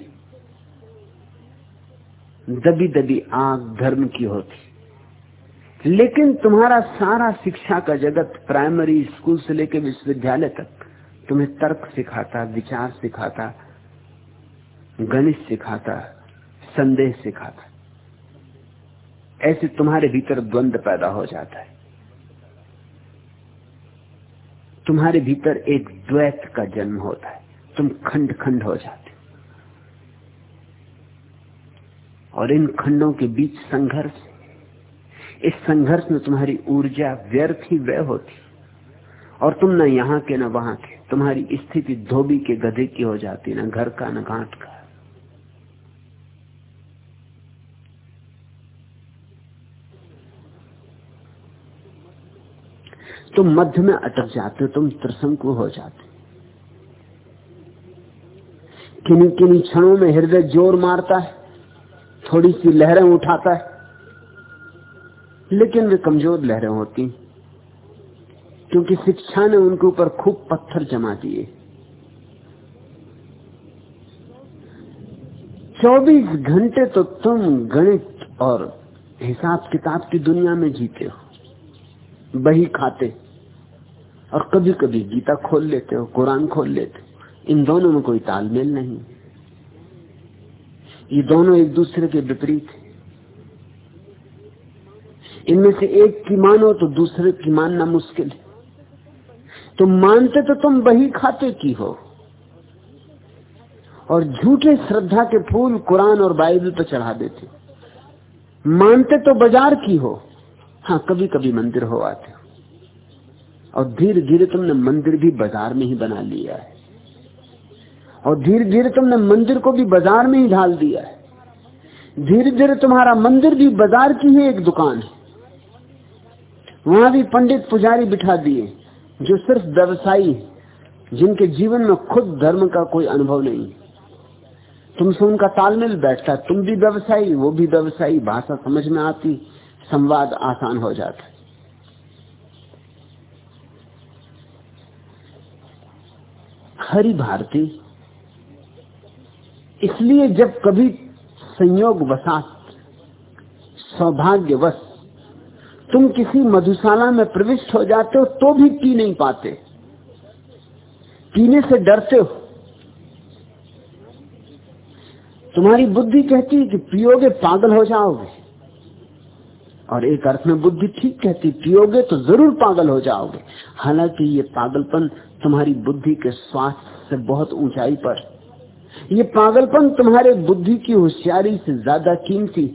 दबी दबी आग धर्म की होती। लेकिन तुम्हारा सारा शिक्षा का जगत प्राइमरी स्कूल से लेकर विश्वविद्यालय तक तुम्हें तर्क सिखाता, विचार सिखाता, गणित सिखाता, संदेह सिखाता। ऐसे तुम्हारे भीतर द्वंद्व पैदा हो जाता है। तुम्हारे भीतर एक द्वैत का जन्म होता है। तुम खंड खंड हो जाते और इन खंडों के बीच संघर्ष इस संघर्ष में तुम्हारी ऊर्जा व्यर्थ ही व्यय होती और तुम न यहाँ के, न वहाँ के। तुम्हारी स्थिति धोबी के गधे की हो जाती न घर का, न घाट का। तुम मध्य में अटक जाते तुम त्रिशंकु हो जाते किन्हीं किन्हीं क्षणों में हृदय ज़ोर मारता है, थोड़ी सी लहरें उठाता है, लेकिन वे कमज़ोर लहरें होती क्योंकि शिक्षा ने उनके ऊपर खूब पत्थर जमा दिए। चौबीस घंटे तो तुम गणित और हिसाब किताब की दुनिया में जीते हो, बही खाते, और कभी कभी गीता खोल लेते हो, कुरान खोल लेते हो। इन दोनों में कोई तालमेल नहीं। ये दोनों एक दूसरे के विपरीत है। इनमें से एक की मानो तो दूसरे की मानना मुश्किल है। तुम मानते तो तुम वही खाते की हो। और झूठे श्रद्धा के फूल कुरान और बाइबल पर चढ़ा देते। मानते तो बाज़ार की हो। हाँ कभी कभी मंदिर हो आते और धीरे धीरे तुमने मंदिर भी बाज़ार में ही बना लिया है। और धीरे धीरे तुमने मंदिर को भी बाज़ार में ही ढाल दिया है। धीरे धीरे तुम्हारा मंदिर भी बाज़ार की ही एक दुकान है। वहाँ भी पंडित पुजारी बिठा दिए। जो सिर्फ़ व्यवसायी जिनके जीवन में खुद धर्म का कोई अनुभव नहीं। तुमसे उनका तालमेल बैठता तुम भी व्यवसायी, वो भी व्यवसायी। भाषा समझ में आती, संवाद आसान हो जाता हरी भारती, इसलिए जब कभी संयोग वसात, सौभाग्यवश तुम किसी मधुशाला में प्रविष्ट हो जाते हो तो भी पी नहीं पाते। पीने से डरते हो। तुम्हारी बुद्धि कहती है कि पियोगे पागल हो जाओगे। और एक अर्थ में बुद्धि ठीक कहती, पियोगे तो ज़रूर पागल हो जाओगे। हालाँकि ये पागलपन तुम्हारी बुद्धि के स्वास्थ्य से बहुत ऊंचाई पर। ये पागलपन तुम्हारे बुद्धि की होशियारी से ज़्यादा कीमती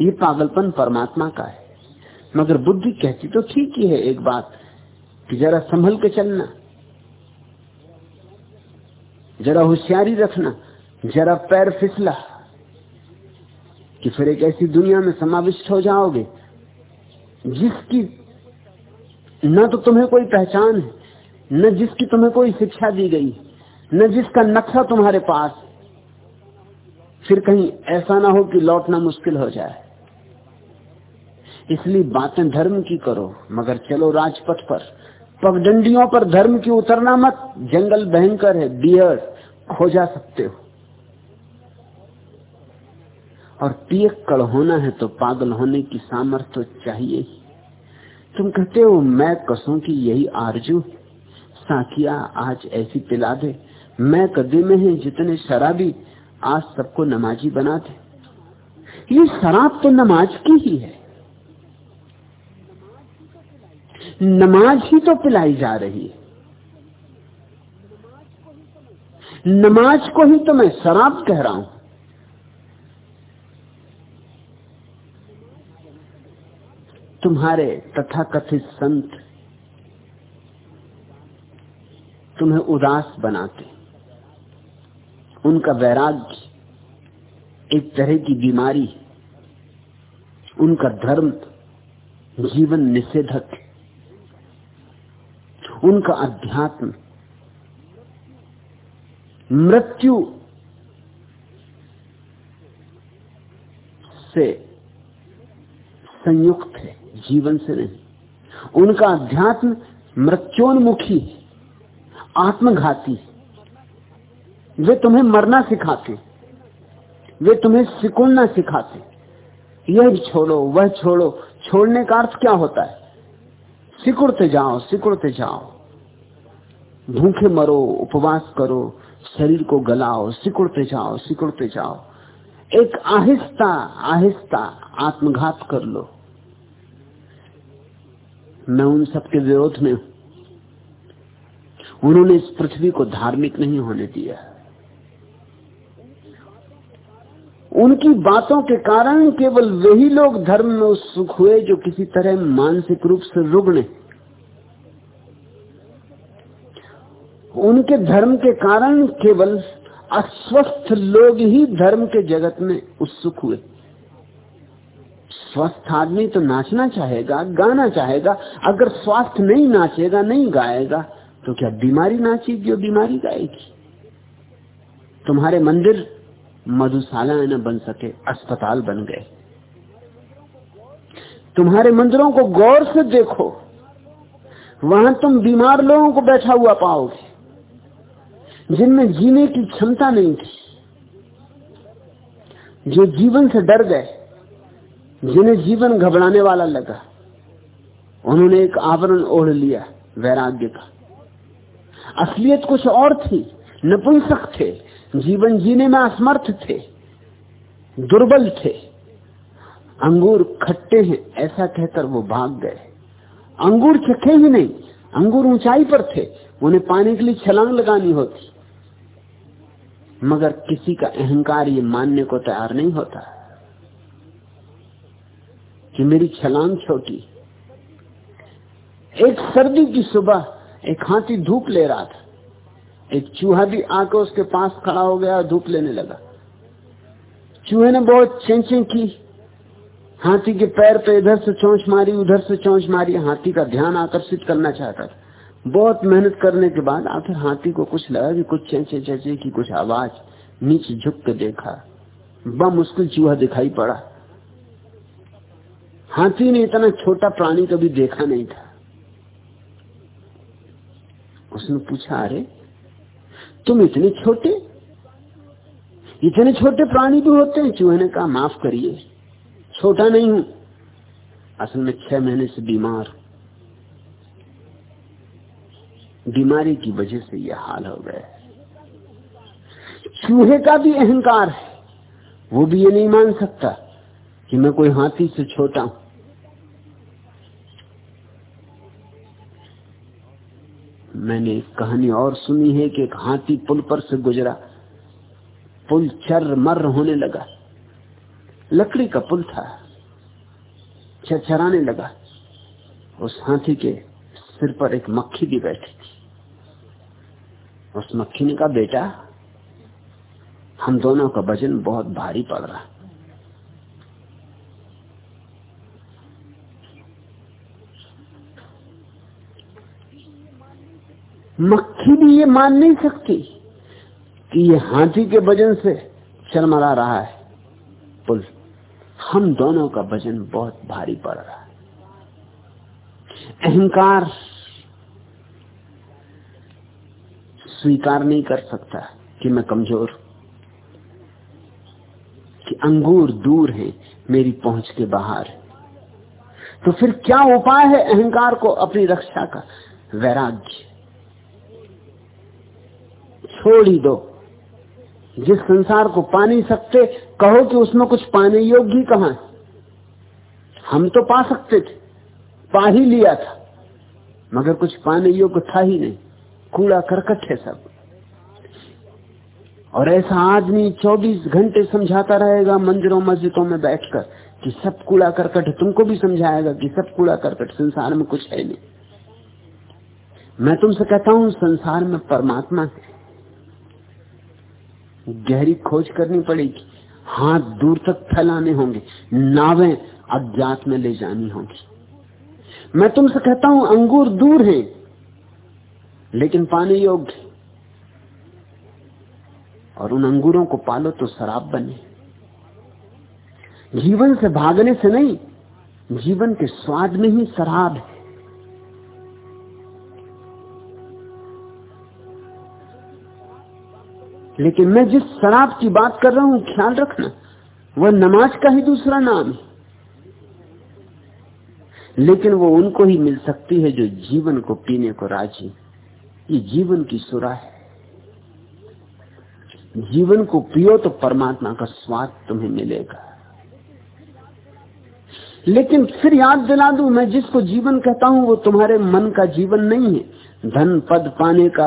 ये पागलपन परमात्मा का है। मगर बुद्धि कहती तो ठीक ही है एक बात कि जरा संभल के चलना, जरा होशियारी रखना, जरा पैर फिसला कि फिर एक ऐसी दुनिया में समाविष्ट हो जाओगे जिसकी न तो तुम्हें कोई पहचान है, न जिसकी तुम्हें कोई शिक्षा दी गई, न जिसका नक्शा तुम्हारे पास फिर कहीं ऐसा ना हो कि लौटना मुश्किल हो जाए। इसलिए बातें धर्म की करो, मगर चलो राजपथ पर। पगडंडियों पर धर्म की उतरना मत। जंगल भयंकर है बियर खो जा सकते हो। और पियक्कड़ होना है तो पागल होने की सामर्थ्य चाहिए ही। तुम कहते हो, मैं कसों की यही आरज़ू साकिया आज ऐसी पिला दे। मैं कदे में है जितने शराबी, आज सबको नमाजी बना दे। ये शराब तो नमाज़ की ही है। नमाज़ ही तो पिलाई जा रही है। नमाज़ को ही तो मैं शराब कह रहा हूँ। तुम्हारे तथाकथित संत तुम्हें उदास बनाते उनका वैराग्य एक तरह की बीमारी उनका धर्म जीवन निषेधक उनका अध्यात्म। मृत्यु से संयुक्त है, जीवन से नहीं। उनका अध्यात्म मृत्योन्मुखी आत्मघाती वे तुम्हें मरना सिखाते वे तुम्हें सिकुड़ना सिखाते यह छोड़ो, वह छोड़ो, छोड़ने का अर्थ क्या होता है? सिकुड़ते जाओ सिकुड़ते जाओ। भूखे मरो, उपवास करो, शरीर को गलाओ, सिकुड़ते जाओ सिकुड़ते जाओ। एक आहिस्ता आहिस्ता आत्मघात कर लो। मैं उन सबके विरोध में हूँ। उन्होंने इस पृथ्वी को धार्मिक नहीं होने दिया। उनकी बातों के कारण केवल वही लोग धर्म में उत्सुक हुए जो किसी तरह मानसिक रूप से रुग्ण उनके धर्म के कारण केवल अस्वस्थ लोग ही धर्म के जगत में उत्सुक हुए। स्वस्थ आदमी तो नाचना चाहेगा, गाना चाहेगा, अगर स्वास्थ्य नहीं नाचेगा, नहीं गाएगा तो क्या बीमारी नाचेगी और बीमारी गाएगी? तुम्हारे मंदिर मधुशाला न बन सके, अस्पताल बन गए। तुम्हारे मंदिरों को गौर से देखो, वहाँ तुम बीमार लोगों को बैठा हुआ पाओगे, जिनमें जीने की क्षमता नहीं थी, जो जीवन से डर गए, जिन्हें जीवन घबराने वाला लगा। उन्होंने एक आवरण ओढ़ लिया, वैराग्य का। असलियत कुछ और थी, नपुंसक थे। जीवन जीने में असमर्थ थे, दुर्बल थे। अंगूर खट्टे हैं, ऐसा कहकर वो भाग गए। अंगूर चखे ही नहीं, अंगूर ऊंचाई पर थे, उन्हें पाने के लिए छलांग लगानी होती। मगर किसी का अहंकार ये मानने को तैयार नहीं होता कि मेरी छलांग छोटी। एक सर्दी की सुबह एक हाथी धूप ले रहा था। एक चूहा भी आकर उसके पास खड़ा हो गया धूप लेने लगा। चूहे ने बहुत चेंचे की। हाथी के पैर पे इधर से चौंच मारी, उधर से चौंच मारी। हाथी का ध्यान आकर्षित करना चाहता था। बहुत मेहनत करने के बाद आखिर हाथी को कुछ लगा कि कुछ चेंचे चेचे की, कुछ आवाज़ नीचे झुक के देखा। बम मुश्किल चूहा दिखाई पड़ा। हाथी ने इतना छोटा प्राणी कभी देखा नहीं था। उसने पूछा, अरे तुम इतने छोटे? इतने छोटे प्राणी भी होते हैं, चूहे ने कहा, माफ़ करिए। छोटा नहीं हूँ। असल में छह महीने से बीमार। बीमारी की वजह से यह हाल हो गया चूहे का भी अहंकार है। वो भी ये नहीं मान सकता कि मैं कोई हाथी से छोटा हूँ। मैंने एक कहानी और सुनी है कि एक हाथी पुल पर से गुजरा। पुल चर मर होने लगा। लकड़ी का पुल था। चरचराने लगा। उस हाथी के सिर पर एक मक्खी भी बैठी थी। उस मक्खी ने कहा, बेटा, हम दोनों का वज़न बहुत भारी पड़ रहा मक्खी भी ये मान नहीं सकती कि ये हाथी के वज़न से चरमरा रहा है। पुल, हम दोनों का वज़न बहुत भारी पड़ रहा है। अहंकार स्वीकार नहीं कर सकता कि मैं कमज़ोर कि अंगूर दूर है मेरी पहुँच के बाहर। तो फिर क्या उपाय है अहंकार को अपनी रक्षा का? वैराग्य। छोड़ ही दो। जिस संसार को पा नहीं सकते, कहो कि उसमें कुछ पाने योग्य कहा है? हम तो पा सकते थे, पा ही लिया था, मगर कुछ पाने योग्य था ही नहीं। कूड़ा करकट है सब। और ऐसा आदमी 24 घंटे समझाता रहेगा मंदिरों मस्जिदों में बैठकर कि सब कूड़ा करकट तुमको भी समझाएगा कि सब कूड़ा करकट संसार में कुछ है नहीं। मैं तुमसे कहता हूँ, संसार में परमात्मा है। गहरी खोज करनी पड़ेगी। हाथ दूर तक फैलाने होंगे, नावें अज्ञात में ले जानी होंगी। मैं तुमसे कहता हूँ, अंगूर दूर हैं, लेकिन पाने योग्य और उन अंगूरों को पालो तो शराब बने। जीवन से भागने से नहीं, जीवन के स्वाद में ही शराब है। लेकिन मैं जिस शराब की बात कर रहा हूँ, ख्याल रखना, वह नमाज़ का ही दूसरा नाम है। लेकिन वो उनको ही मिल सकती है जो जीवन को पीने को राज़ी ये जीवन की सुरा है। जीवन को पियो तो परमात्मा का स्वाद तुम्हें मिलेगा। लेकिन फिर याद दिला दू, मैं जिसको जीवन कहता हूँ, वो तुम्हारे मन का जीवन नहीं है। धन, पद, पाने का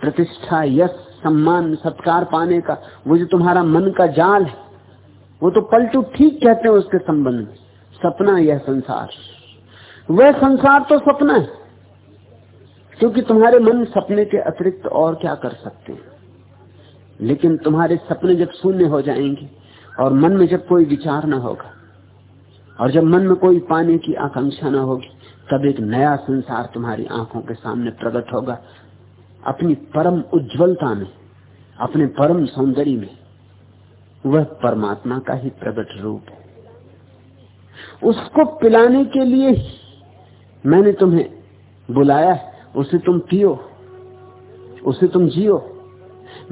प्रतिष्ठा, यश सम्मान, सत्कार पाने का, वो जो तुम्हारा मन का जाल है, वो तो पलटू ठीक कहते हैं उसके संबंध में। सपना यह संसार। वह संसार तो सपना है, क्योंकि तुम्हारे मन सपने के अतिरिक्त और क्या कर सकते हैं? लेकिन तुम्हारे सपने जब शून्य हो जाएँगे, और मन में जब कोई विचार ना होगा, और जब मन में कोई पाने की आकांक्षा ना होगी, तब एक नया संसार तुम्हारी आँखों के सामने प्रकट होगा अपनी परम उज्जवलता में, अपने परम सौंदर्य में, वह परमात्मा का ही प्रकट रूप है। उसको पिलाने के लिए मैंने तुम्हें बुलाया है, उसे तुम पियो, उसे तुम जियो।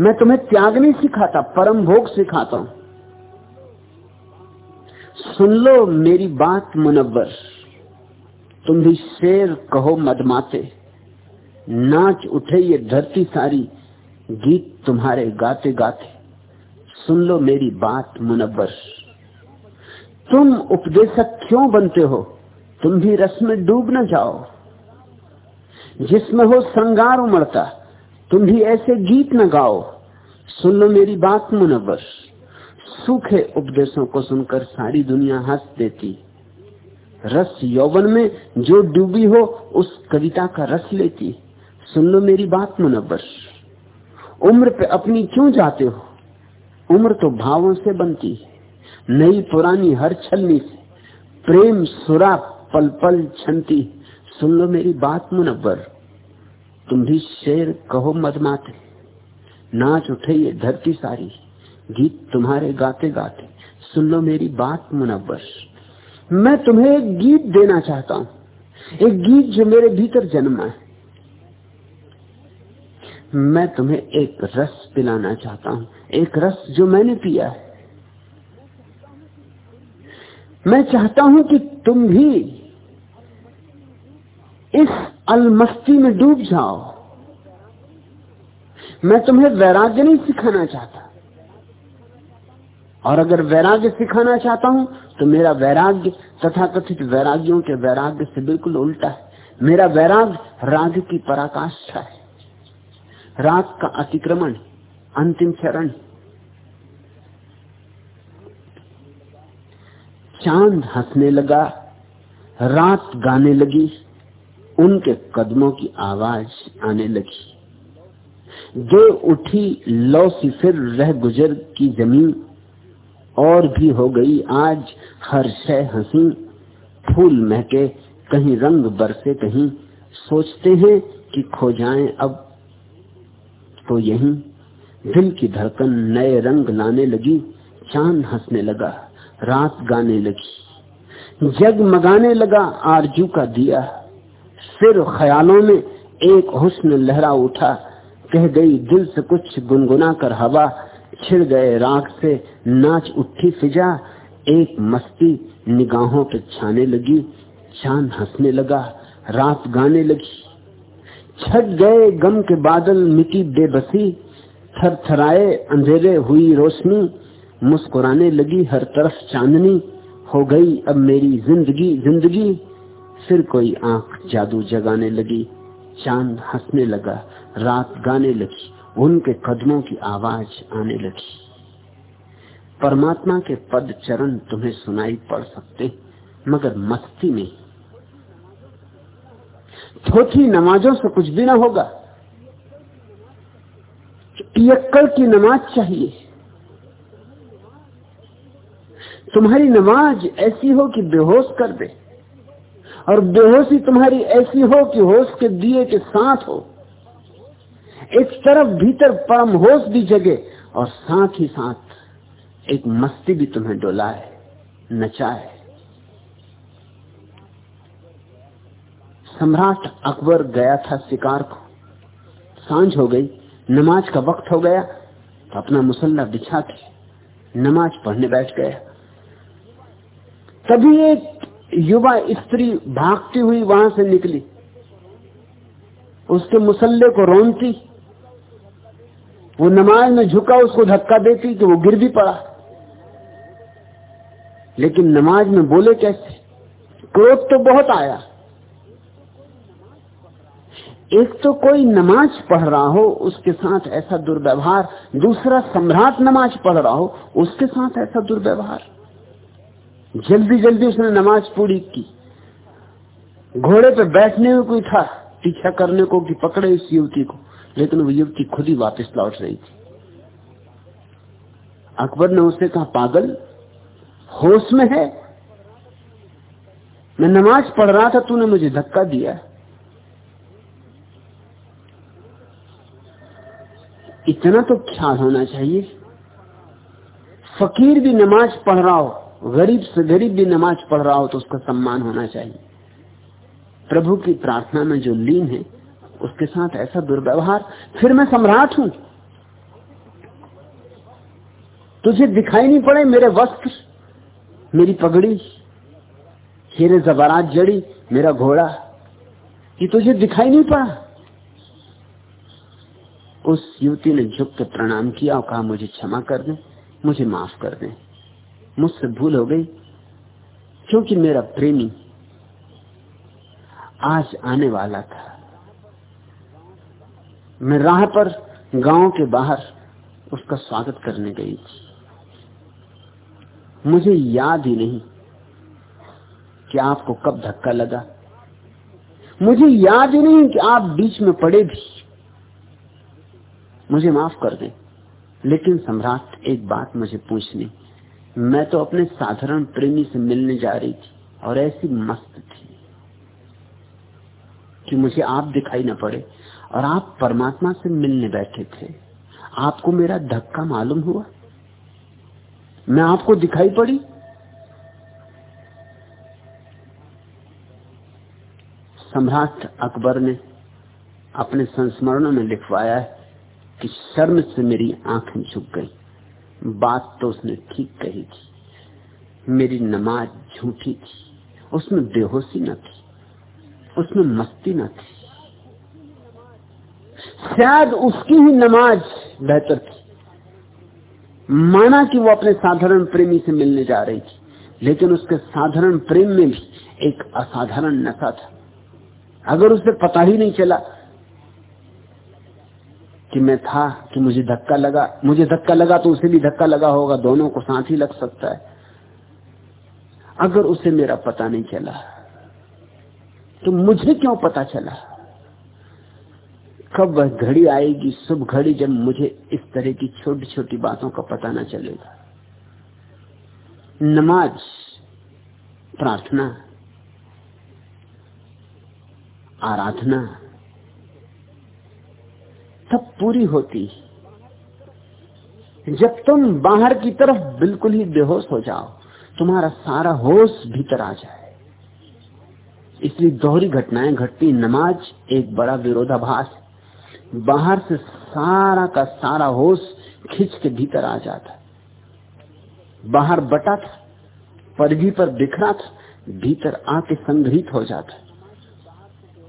मैं तुम्हें त्याग नहीं सिखाता, परम भोग सिखाता हूँ। सुन लो मेरी बात मुनव्वर, तुम भी शेर कहो मदमाते। नाच उठे ये धरती सारी, गीत तुम्हारे गाते गाते। सुन लो मेरी बात मुनव्वर। तुम उपदेशक क्यों बनते हो? तुम भी रस में डूब न जाओ। जिसमें हो श्रृंगार उमड़ता, तुम भी ऐसे गीत न गाओ। सुन लो मेरी बात मुनव्वर। सूखे उपदेशों को सुनकर सारी दुनिया हंस देती। रस यौवन में जो डूबी हो, उस कविता का रस लेती। सुन लो मेरी बात मुनव्वर। उम्र पे अपनी क्यों जाते हो? उम्र तो भावों से बनती है। नई पुरानी हर छलनी से। प्रेम सुरा पल पल छनती सुन लो मेरी बात मुनव्वर। तुम भी शेर कहो मदमाते नाच उठे ये धरती सारी। गीत तुम्हारे गाते गाते। सुन लो मेरी बात मुनव्वर। मैं तुम्हें एक गीत देना चाहता हूँ। एक गीत जो मेरे भीतर जन्मा है। मैं तुम्हें एक रस पिलाना चाहता हूँ। एक रस जो मैंने पिया है। मैं चाहता हूँ कि तुम भी इस अलमस्ती में डूब जाओ। मैं तुम्हें वैराग्य नहीं सिखाना चाहता। और अगर वैराग्य सिखाना चाहता हूँ तो मेरा वैराग्य तथा कथित वैराग्यों के वैराग्य से बिल्कुल उल्टा है। मेरा वैराग्य राग की पराकाष्ठा है। राग का अतिक्रमण, अंतिम चरण। चाँद हंसने लगा, रात गाने लगी, उनके कदमों की आवाज़ आने लगी। दे उठी लौ सी फिर रह गुजर की ज़मीन। और भी हो गई आज, हर शय हँसी। फूल महके, कहीं रंग बरसे कहीं। सोचते हैं कि खो जाएँ अब तो यही दिल की धड़कन नए रंग लाने लगी, चाँद हंसने लगा, रात गाने लगी, जग जगमगाने लगा, आरज़ू का दिया, सिर ख्यालों में एक हुस्न लहरा उठा, कह गई दिल से कुछ गुनगुना कर हवा, छिड़ गए राख से नाच उठी फिजा, एक मस्ती निगाहों पे छाने लगी, चाँद हंसने लगा, रात गाने लगी। छट गए, गम के बादल मिटी बेबसी थर थराए अंधेरे हुई रोशनी, मुस्कुराने लगी हर तरफ़ चांदनी, हो गई अब मेरी ज़िंदगी ज़िंदगी, फिर कोई आँख जादू जगाने लगी, चाँद हंसने लगा, रात गाने लगी, उनके कदमों की आवाज़ आने लगी। परमात्मा के पद चरण तुम्हें सुनाई पड़ सकते, मगर मस्ती में थोथी नमाजों से कुछ भी ना होगा। पियक्कड़ की नमाज़ चाहिए। तुम्हारी नमाज़ ऐसी हो कि बेहोश कर दे, और बेहोशी तुम्हारी ऐसी हो कि होश के दिए के साथ हो। एक तरफ़ भीतर परम होश भी जगे, और साथ ही साथ एक मस्ती भी तुम्हें डोलाए, नचाए। सम्राट अकबर गया था शिकार को। साँझ हो गई, नमाज़ का वक्त हो गया तो अपना मुसल्ला बिछा के नमाज़ पढ़ने बैठ गया। तभी एक युवा स्त्री भागती हुई वहाँ से निकली। उसके मुसल्ले को रोनती वो नमाज़ में झुका, उसको धक्का देती कि वो गिर भी पड़ा। लेकिन नमाज़ में बोले कैसे? क्रोध तो बहुत आया। एक तो कोई नमाज़ पढ़ रहा हो, उसके साथ ऐसा दुर्व्यवहार, दूसरा सम्राट नमाज़ पढ़ रहा हो, उसके साथ ऐसा दुर्व्यवहार। जल्दी जल्दी उसने नमाज़ पूरी की। घोड़े पे बैठने में कोई था, पीछा करने को कि पकड़े इस युवती को, लेकिन वो युवती खुद ही वापस लौट रही थी। अकबर ने उससे कहा, पागल, होश में है? मैं नमाज़ पढ़ रहा था, तूने मुझे धक्का दिया इतना तो ख्याल होना चाहिए। फकीर भी नमाज़ पढ़ रहा हो, गरीब से गरीब भी नमाज़ पढ़ रहा हो तो उसका सम्मान होना चाहिए। प्रभु की प्रार्थना में जो लीन है, उसके साथ ऐसा दुर्व्यवहार, फिर मैं सम्राट हूँ। तुझे दिखाई नहीं पड़े मेरे वस्त्र, मेरी पगड़ी, हीरे जबरात जड़ी, मेरा घोड़ा, ये तुझे दिखाई नहीं पड़ा। उस युवती ने झुक के प्रणाम किया और कहा, मुझे क्षमा कर दे, मुझे माफ़ कर दे। मुझसे भूल हो गई, क्योंकि मेरा प्रेमी आज आने वाला था। मैं राह पर, गाँव के बाहर उसका स्वागत करने गई थी। मुझे याद ही नहीं कि आपको कब धक्का लगा। मुझे याद ही नहीं कि आप बीच में पड़े भी। मुझे माफ़ कर दें। लेकिन सम्राट, एक बात मुझे पूछनी। मैं तो अपने साधारण प्रेमी से मिलने जा रही थी और ऐसी मस्त थी कि मुझे आप दिखाई न पड़े और आप परमात्मा से मिलने बैठे थे। आपको मेरा धक्का मालूम हुआ? मैं आपको दिखाई पड़ी? सम्राट अकबर ने अपने संस्मरणों में लिखवाया है। कि शर्म से मेरी आँखें झुक गई। बात तो उसने ठीक कही थी। मेरी नमाज़ झूठी थी। उसमें बेहोशी न थी। उसमें मस्ती न थी। शायद उसकी ही नमाज़ बेहतर थी। माना कि वो अपने साधारण प्रेमी से मिलने जा रही थी, लेकिन उसके साधारण प्रेम में भी एक असाधारण नशा था। अगर उसे पता ही नहीं चला कि मैं था, कि मुझे धक्का लगा। मुझे धक्का लगा तो उसे भी धक्का लगा होगा, दोनों को साथ ही लग सकता है। अगर उसे मेरा पता नहीं चला तो मुझे क्यों पता चला? कब वह घड़ी आएगी, शुभ घड़ी जब मुझे इस तरह की छोटी छोटी बातों का पता ना चलेगा। नमाज़, प्रार्थना, आराधना तब पूरी होती। जब तुम बाहर की तरफ़ बिल्कुल ही बेहोश हो जाओ, तुम्हारा सारा होश भीतर आ जाए। इसलिए दोहरी घटनाएँ घटती, नमाज़ एक बड़ा विरोधाभास बाहर से सारा का सारा होश खींच के भीतर आ जाता। बाहर बटा था, परिधि पर बिखरा था, भीतर आके संग्रहित हो जाता।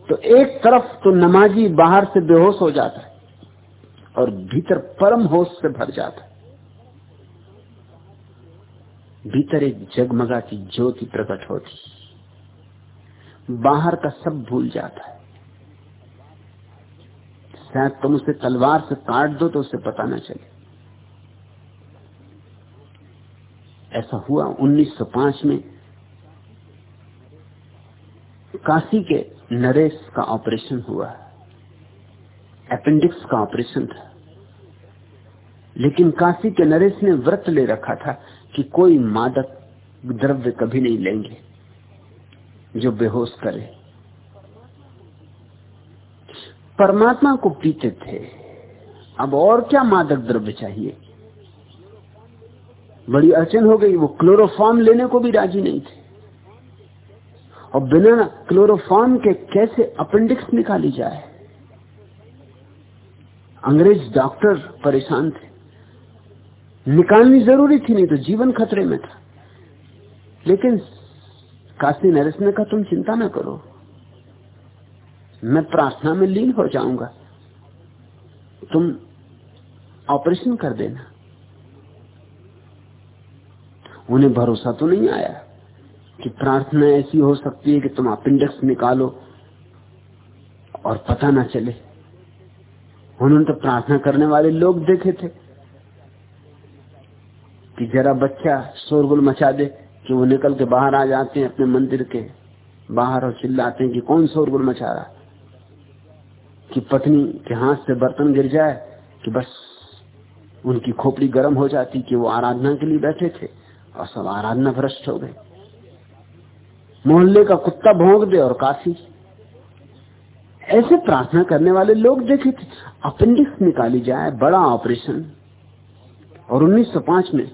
तो एक तरफ़ तो नमाजी बाहर से बेहोश हो जाता है। और भीतर परम होश से भर जाता है। भीतर एक जगमगाती ज्योति प्रकट होती बाहर का सब भूल जाता है। शायद तुम उसे तलवार से काट दो तो उसे पता ना चले। ऐसा हुआ 1905 में काशी के नरेश का ऑपरेशन हुआ। अपेंडिक्स का ऑपरेशन था। लेकिन काशी के नरेश ने व्रत ले रखा था कि कोई मादक द्रव्य कभी नहीं लेंगे, जो बेहोश करे। परमात्मा को पीते थे। अब और क्या मादक द्रव्य चाहिए? बड़ी अड़चन हो गई, वो क्लोरोफॉर्म लेने को भी राज़ी नहीं थे। और बिना क्लोरोफॉर्म के कैसे अपेंडिक्स निकाली जाए? अंग्रेज़ डॉक्टर परेशान थे। निकालनी ज़रूरी थी, नहीं तो जीवन खतरे में था। लेकिन काशी नरेश ने कहा तुम चिंता ना करो। मैं प्रार्थना में लीन हो जाऊँगा। तुम ऑपरेशन कर देना। उन्हें भरोसा तो नहीं आया कि प्रार्थना ऐसी हो सकती है कि तुम अपेंडिक्स निकालो और पता ना चले। उन्होंने तो प्रार्थना करने वाले लोग देखे थे कि जरा बच्चा शोरगुल मचा दे कि वो निकल के बाहर आ जाते हैं अपने मंदिर के बाहर और चिल्लाते हैं कि कौन शोरगुल मचा रहा कि पत्नी के हाथ से बर्तन गिर जाए कि बस उनकी खोपड़ी गर्म हो जाती कि वो आराधना के लिए बैठे थे और सब आराधना भ्रष्ट हो गए। मोहल्ले का कुत्ता भोंग दे और काफ़ी ऐसे प्रार्थना करने वाले लोग देखे थे। अपेंडिक्स निकाली जाए, बड़ा ऑपरेशन। और 1905 में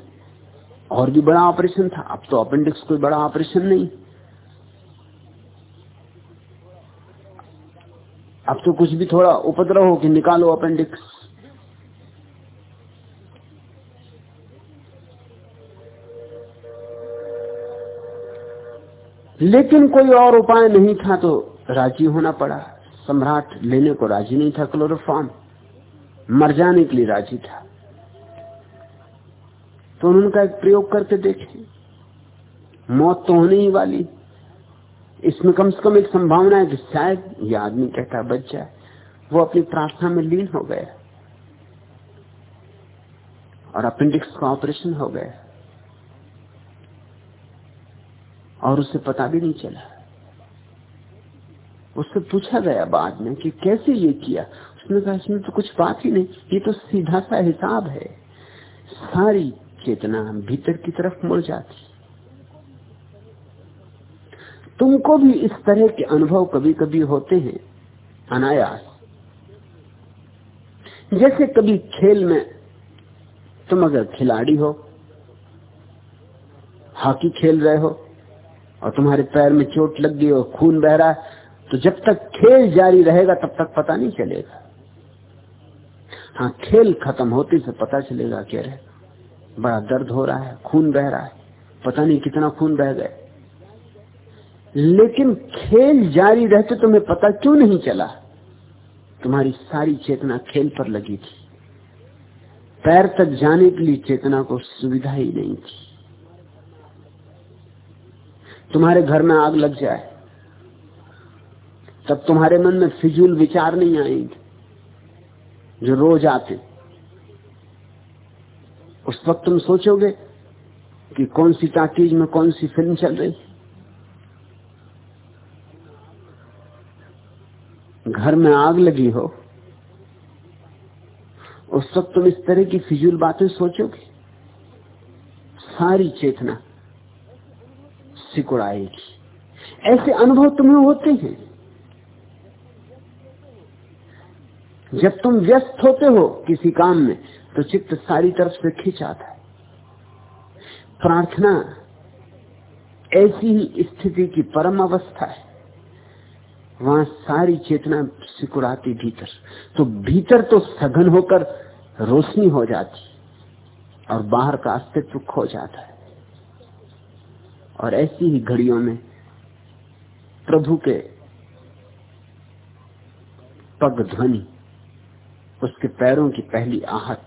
और भी बड़ा ऑपरेशन था। अब तो अपेंडिक्स कोई बड़ा ऑपरेशन नहीं। अब तो कुछ भी थोड़ा उपद्रव हो कि निकालो अपेंडिक्स। लेकिन कोई और उपाय नहीं था तो राज़ी होना पड़ा। सम्राट लेने को राज़ी नहीं था क्लोरोफॉर्म। मर जाने के लिए राज़ी था। तो उनका एक प्रयोग करके देखे। मौत तो होने ही वाली। इसमें कम से कम एक संभावना है कि शायद यह आदमी कहता बच जाए। वो अपनी प्रार्थना में लीन हो गया। और अपेंडिक्स का ऑपरेशन हो गया। और उसे पता भी नहीं चला। उससे पूछा गया बाद में कि कैसे ये किया? उसने कहा, इसमें तो कुछ बात ही नहीं। ये तो सीधा सा हिसाब है। सारी चेतना भीतर की तरफ़ मुड़ जाती। तुमको भी इस तरह के अनुभव कभी कभी होते हैं, अनायास। जैसे कभी खेल में तुम अगर खिलाड़ी हो, हॉकी खेल रहे हो, और तुम्हारे पैर में चोट लग गई और खून बह रहा है तो जब तक खेल जारी रहेगा, तब तक पता नहीं चलेगा। हाँ खेल खत्म होते से पता चलेगा क्या रहे बड़ा दर्द हो रहा है, खून बह रहा है। पता नहीं कितना खून बह गए। लेकिन खेल जारी रहते तुम्हें पता क्यों नहीं चला? तुम्हारी सारी चेतना खेल पर लगी थी। पैर तक जाने के लिए चेतना को सुविधा ही नहीं थी। तुम्हारे घर में आग लग जाए तब तुम्हारे मन में फिजूल विचार नहीं आएँगे, जो रोज आते उस वक्त तुम सोचोगे कि कौन सी ताकीज में कौन सी फ़िल्म चल रही घर में आग लगी हो, उस वक्त तुम इस तरह की फिजूल बातें सोचोगे। सारी चेतना सिकुड़ाएगी। ऐसे अनुभव तुम्हें होते हैं। जब तुम व्यस्त होते हो किसी काम में तो चित्त सारी तरफ़ से खिंच आता है। प्रार्थना ऐसी ही स्थिति की परम अवस्था है। वहाँ सारी चेतना सिकुड़ाती भीतर। तो भीतर तो सघन होकर रोशनी हो जाती और बाहर का अस्तित्व खो जाता है। और ऐसी ही घड़ियों में प्रभु के पग ध्वनि उसके पैरों की पहली आहट,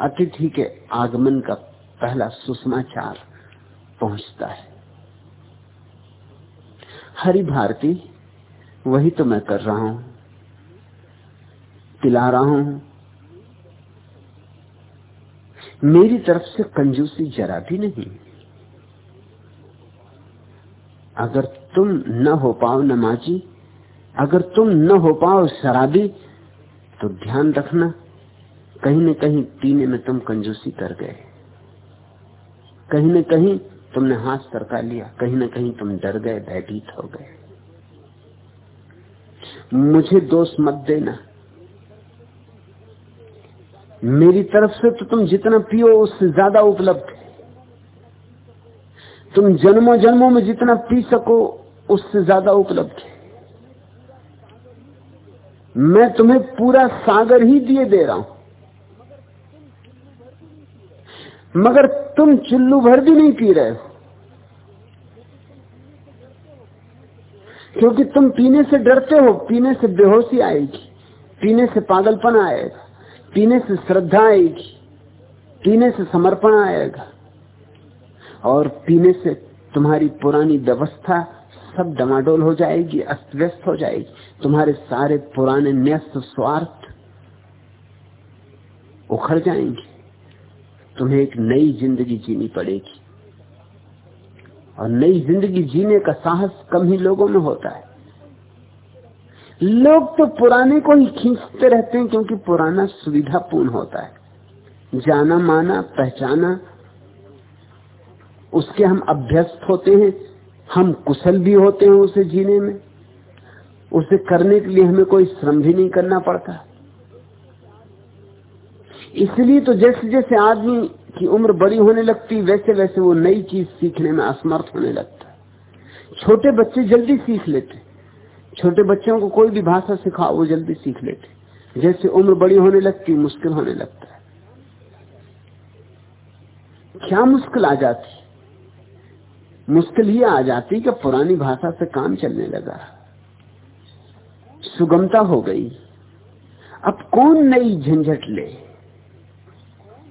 अतिथि के आगमन का पहला सुषमाचार पहुँचता है। हरि भारती, वही तो मैं कर रहा हूँ पिला रहा हूँ। मेरी तरफ़ से कंजूसी जरा भी नहीं। अगर तुम न हो पाओ नमाजी, अगर तुम न हो पाओ शराबी तो ध्यान रखना, कहीं न कहीं पीने में तुम कंजूसी कर गए। कहीं न कहीं तुमने हाथ सरका लिया, कहीं न कहीं तुम डर गए, भयभीत हो गए। मुझे दोष मत देना। मेरी तरफ़ से तो तुम जितना पियो, उससे ज़्यादा उपलब्ध है। तुम जन्मों जन्मों में जितना पी सको, उससे ज़्यादा उपलब्ध है। मैं तुम्हें पूरा सागर ही दिए दे रहा हूँ। मगर तुम चुल्लू भर भी नहीं पी रहे हो। क्योंकि तुम पीने से डरते हो, पीने से बेहोशी आएगी, पीने से पागलपन आएगा, पीने से श्रद्धा आएगी, पीने से समर्पण आएगा। और पीने से तुम्हारी पुरानी व्यवस्था सब डमाडोल हो जाएगी अस्त व्यस्त हो जाएगी। तुम्हारे सारे पुराने न्यस्त स्वार्थ उखड़ जाएँगे। तुम्हें एक नई ज़िंदगी जीनी पड़ेगी। और नई ज़िंदगी जीने का साहस कम ही लोगों में होता है। लोग तो पुराने को ही खींचते रहते हैं क्योंकि पुराना सुविधापूर्ण होता है। जाना माना पहचाना, उसके हम अभ्यस्त होते हैं। हम कुशल भी होते हैं उसे जीने में। उसे करने के लिए हमें कोई श्रम भी नहीं करना पड़ता। इसलिए तो जैसे जैसे आदमी की उम्र बड़ी होने लगती, वैसे वैसे वो नई चीज़ सीखने में असमर्थ होने लगता। छोटे बच्चे जल्दी सीख लेते। छोटे बच्चों को कोई भी भाषा सिखाओ, वो जल्दी सीख लेते। जैसे उम्र बड़ी होने लगती, मुश्किल होने लगता। है क्या मुश्किल आ जाती? मुश्किल ही आ जाती कि पुरानी भाषा से काम चलने लगा। सुगमता हो गई। अब कौन नई झंझट ले?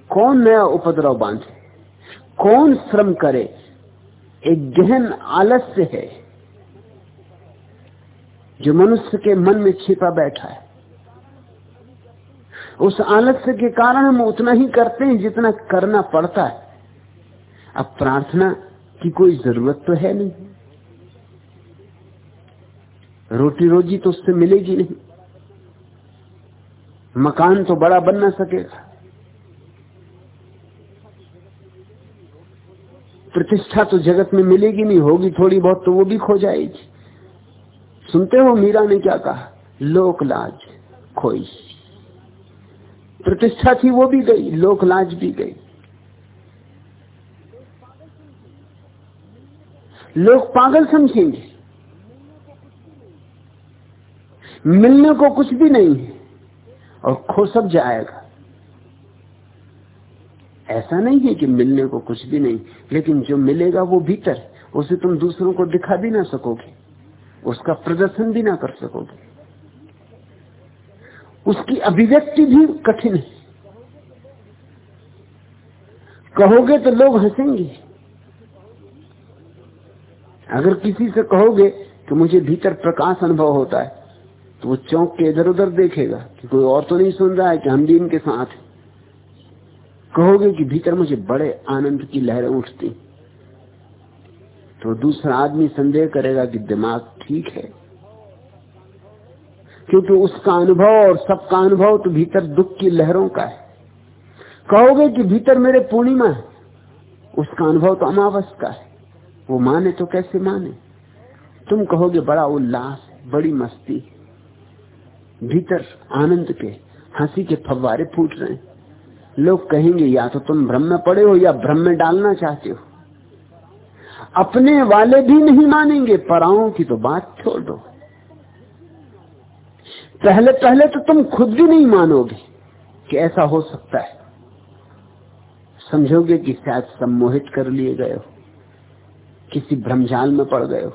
कौन नया उपद्रव बांधे? कौन श्रम करे? एक गहन आलस्य है जो मनुष्य के मन में छिपा बैठा है। उस आलस्य के कारण हम उतना ही करते हैं जितना करना पड़ता है। अब प्रार्थना की कोई ज़रूरत तो है नहीं। रोटी रोजी तो उससे मिलेगी नहीं। मकान तो बड़ा बन ना सकेगा। प्रतिष्ठा तो जगत में मिलेगी नहीं, होगी थोड़ी बहुत तो वो भी खो जाएगी। सुनते हो मीरा ने क्या कहा? लोक लाज खोई। प्रतिष्ठा थी वो भी गई, लोक लाज भी गई। लोग पागल समझेंगे। मिलने को कुछ भी नहीं है, और खो सब जाएगा। ऐसा नहीं है कि मिलने को कुछ भी नहीं, लेकिन जो मिलेगा वो भीतर, उसे तुम दूसरों को दिखा भी ना सकोगे, उसका प्रदर्शन भी ना कर सकोगे। उसकी अभिव्यक्ति भी कठिन है। कहोगे तो लोग हंसेंगे। अगर किसी से कहोगे कि मुझे भीतर प्रकाश अनुभव होता है तो वो चौंक के इधर उधर देखेगा कि कोई और तो नहीं सुन रहा है कि हम भी इनके साथ कहोगे कि भीतर मुझे बड़े आनंद की लहरें उठती तो दूसरा आदमी संदेह करेगा कि दिमाग ठीक है। क्योंकि उसका अनुभव और सबका अनुभव तो भीतर दुख की लहरों का है। कहोगे कि भीतर मेरे पूर्णिमा है, उसका अनुभव तो अमावस का है। वो माने तो कैसे माने? तुम कहोगे बड़ा उल्लास, बड़ी मस्ती। भीतर आनंद के, हँसी के फव्वारे फूट रहे लोग कहेंगे, या तो तुम भ्रम में पड़े हो, या भ्रम में डालना चाहते हो। अपने वाले भी नहीं मानेंगे, पराओं की तो बात छोड़ दो। पहले पहले तो तुम खुद भी नहीं मानोगे कि ऐसा हो सकता है। समझोगे कि शायद सम्मोहित कर लिए गए हो। किसी भ्रमजाल में पड़ गए हो।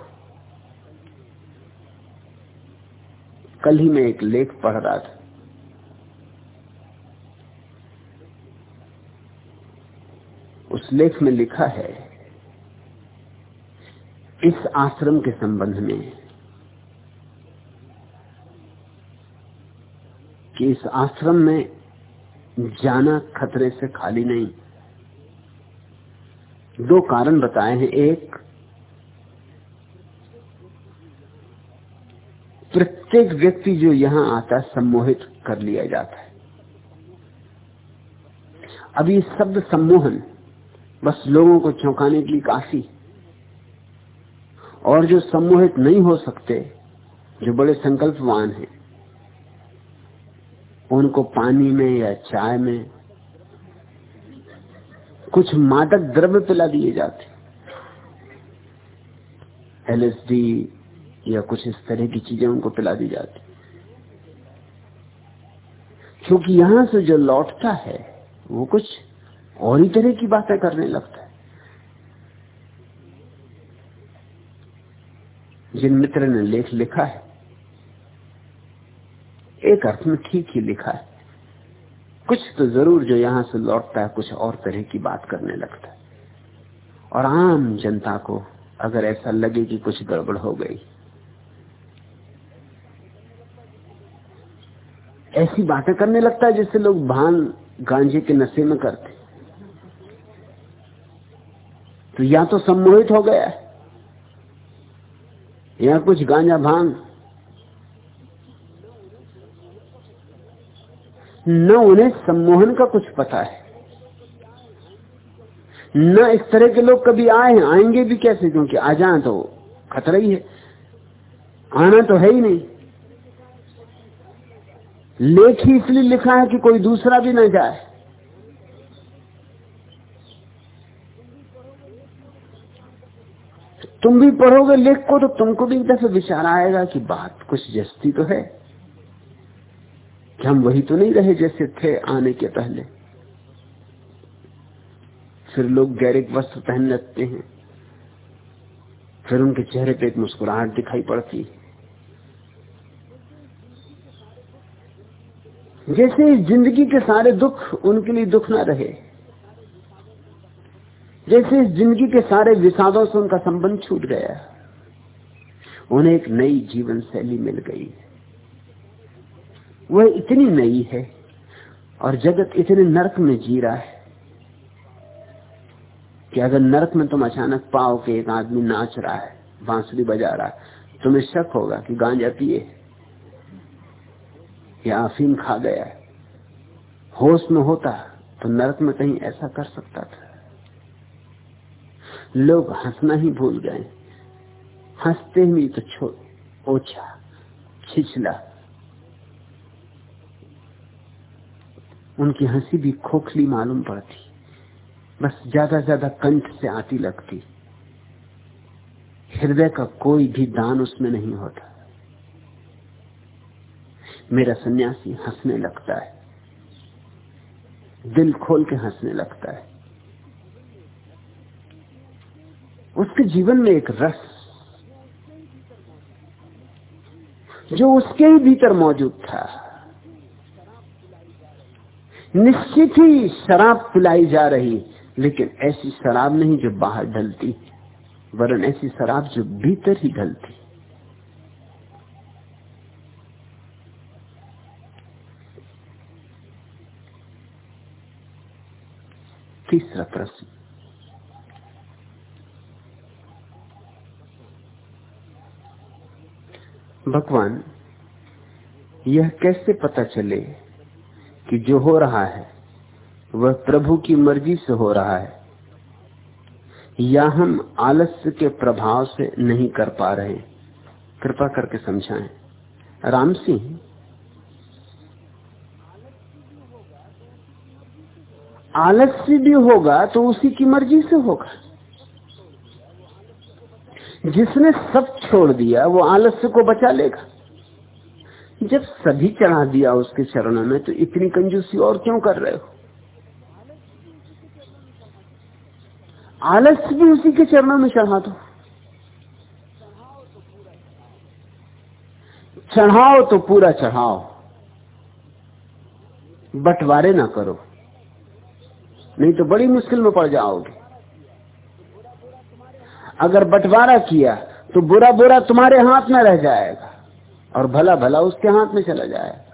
कल ही मैं एक लेख पढ़ रहा था। उस लेख में लिखा है, इस आश्रम के संबंध में कि इस आश्रम में जाना खतरे से खाली नहीं। दो कारण बताए हैं। एक प्रत्येक व्यक्ति जो यहाँ आता है, सम्मोहित कर लिया जाता है। अभी शब्द सम्मोहन बस लोगों को चौंकाने के लिए काफ़ी और जो सम्मोहित नहीं हो सकते, जो बड़े संकल्पवान हैं, उनको पानी में या चाय में कुछ मादक द्रव्य पिला दिए जाते एलएसडी या कुछ इस तरह की चीज़ें उनको पिला दी जाती। क्योंकि यहाँ से जो लौटता है, वो कुछ और ही तरह की बातें करने लगता है। जिन मित्र ने लेख लिखा है, एक अर्थ में ठीक ही लिखा है। कुछ तो ज़रूर जो यहाँ से लौटता है, कुछ और तरह की बात करने लगता है। और आम जनता को अगर ऐसा लगे कि कुछ गड़बड़ हो गई ऐसी बातें करने लगता है जैसे लोग भान गांजे के नशे में करते तो या तो सम्मोहित हो गया या कुछ गांजा भाँग न उन्हें सम्मोहन का कुछ पता है। न इस तरह के लोग कभी आए हैं, आएँगे भी कैसे? क्योंकि आ जाए तो खतरा ही है, आना तो है ही नहीं। लेख ही इसलिए लिखा है कि कोई दूसरा भी ना जाए। तुम भी पढ़ोगे लेख को तो तुमको भी एक दफे विचार आएगा कि बात कुछ जस्ती तो है। कि हम वही तो नहीं रहे जैसे थे आने के पहले। फिर लोग गैरिक वस्त्र पहन लगते हैं। फिर उनके चेहरे पे एक मुस्कुराहट दिखाई पड़ती है। जैसे इस ज़िंदगी के सारे दुख उनके लिए दुख ना रहे, जैसे इस ज़िंदगी के सारे विषादों से उनका संबंध छूट गया, उन्हें एक नई जीवन शैली मिल गई वह इतनी नई है और जगत इतने नरक में जी रहा है कि अगर नरक में तुम अचानक पाओ कि एक आदमी नाच रहा है, बांसुरी बजा रहा है, तुम्हें शक होगा कि गांजा पिए। या अफीम खा गया होश में होता तो नरक में कहीं ऐसा कर सकता था। लोग हंसना ही भूल गए। हँसते ही तो छो ओछा छिछला। उनकी हँसी भी खोखली मालूम पड़ती। बस ज़्यादा ज़्यादा कंठ से आती लगती। हृदय का कोई भी दान उसमें नहीं होता। मेरा सन्यासी हंसने लगता है। दिल खोल के हंसने लगता है। उसके जीवन में एक रस जो उसके ही भीतर मौजूद था। निश्चित ही शराब पिलाई जा रही, लेकिन ऐसी शराब नहीं जो बाहर ढलती, वरन ऐसी शराब जो भीतर ही ढलती। तीसरा प्रश्न। भगवान, यह कैसे पता चले कि जो हो रहा है, वह प्रभु की मर्ज़ी से हो रहा है? या हम आलस्य के प्रभाव से नहीं कर पा रहे कृपा करके समझाएँ। राम सिंह आलस्य भी होगा तो उसी की मर्ज़ी से होगा। जिसने सब छोड़ दिया, वो आलस्य को बचा लेगा। जब सभी चढ़ा दिया उसके चरणों में तो इतनी कंजूसी और क्यों कर रहे हो? आलस्य भी उसी के चरणों में चढ़ा दो। चढ़ाओ तो पूरा चढ़ाओ। बंटवारे ना करो। नहीं तो बड़ी मुश्किल में पड़ जाओगे। अगर बंटवारा किया तो बुरा बुरा तुम्हारे हाथ में रह जाएगा, और भला भला उसके हाथ में चला जाएगा।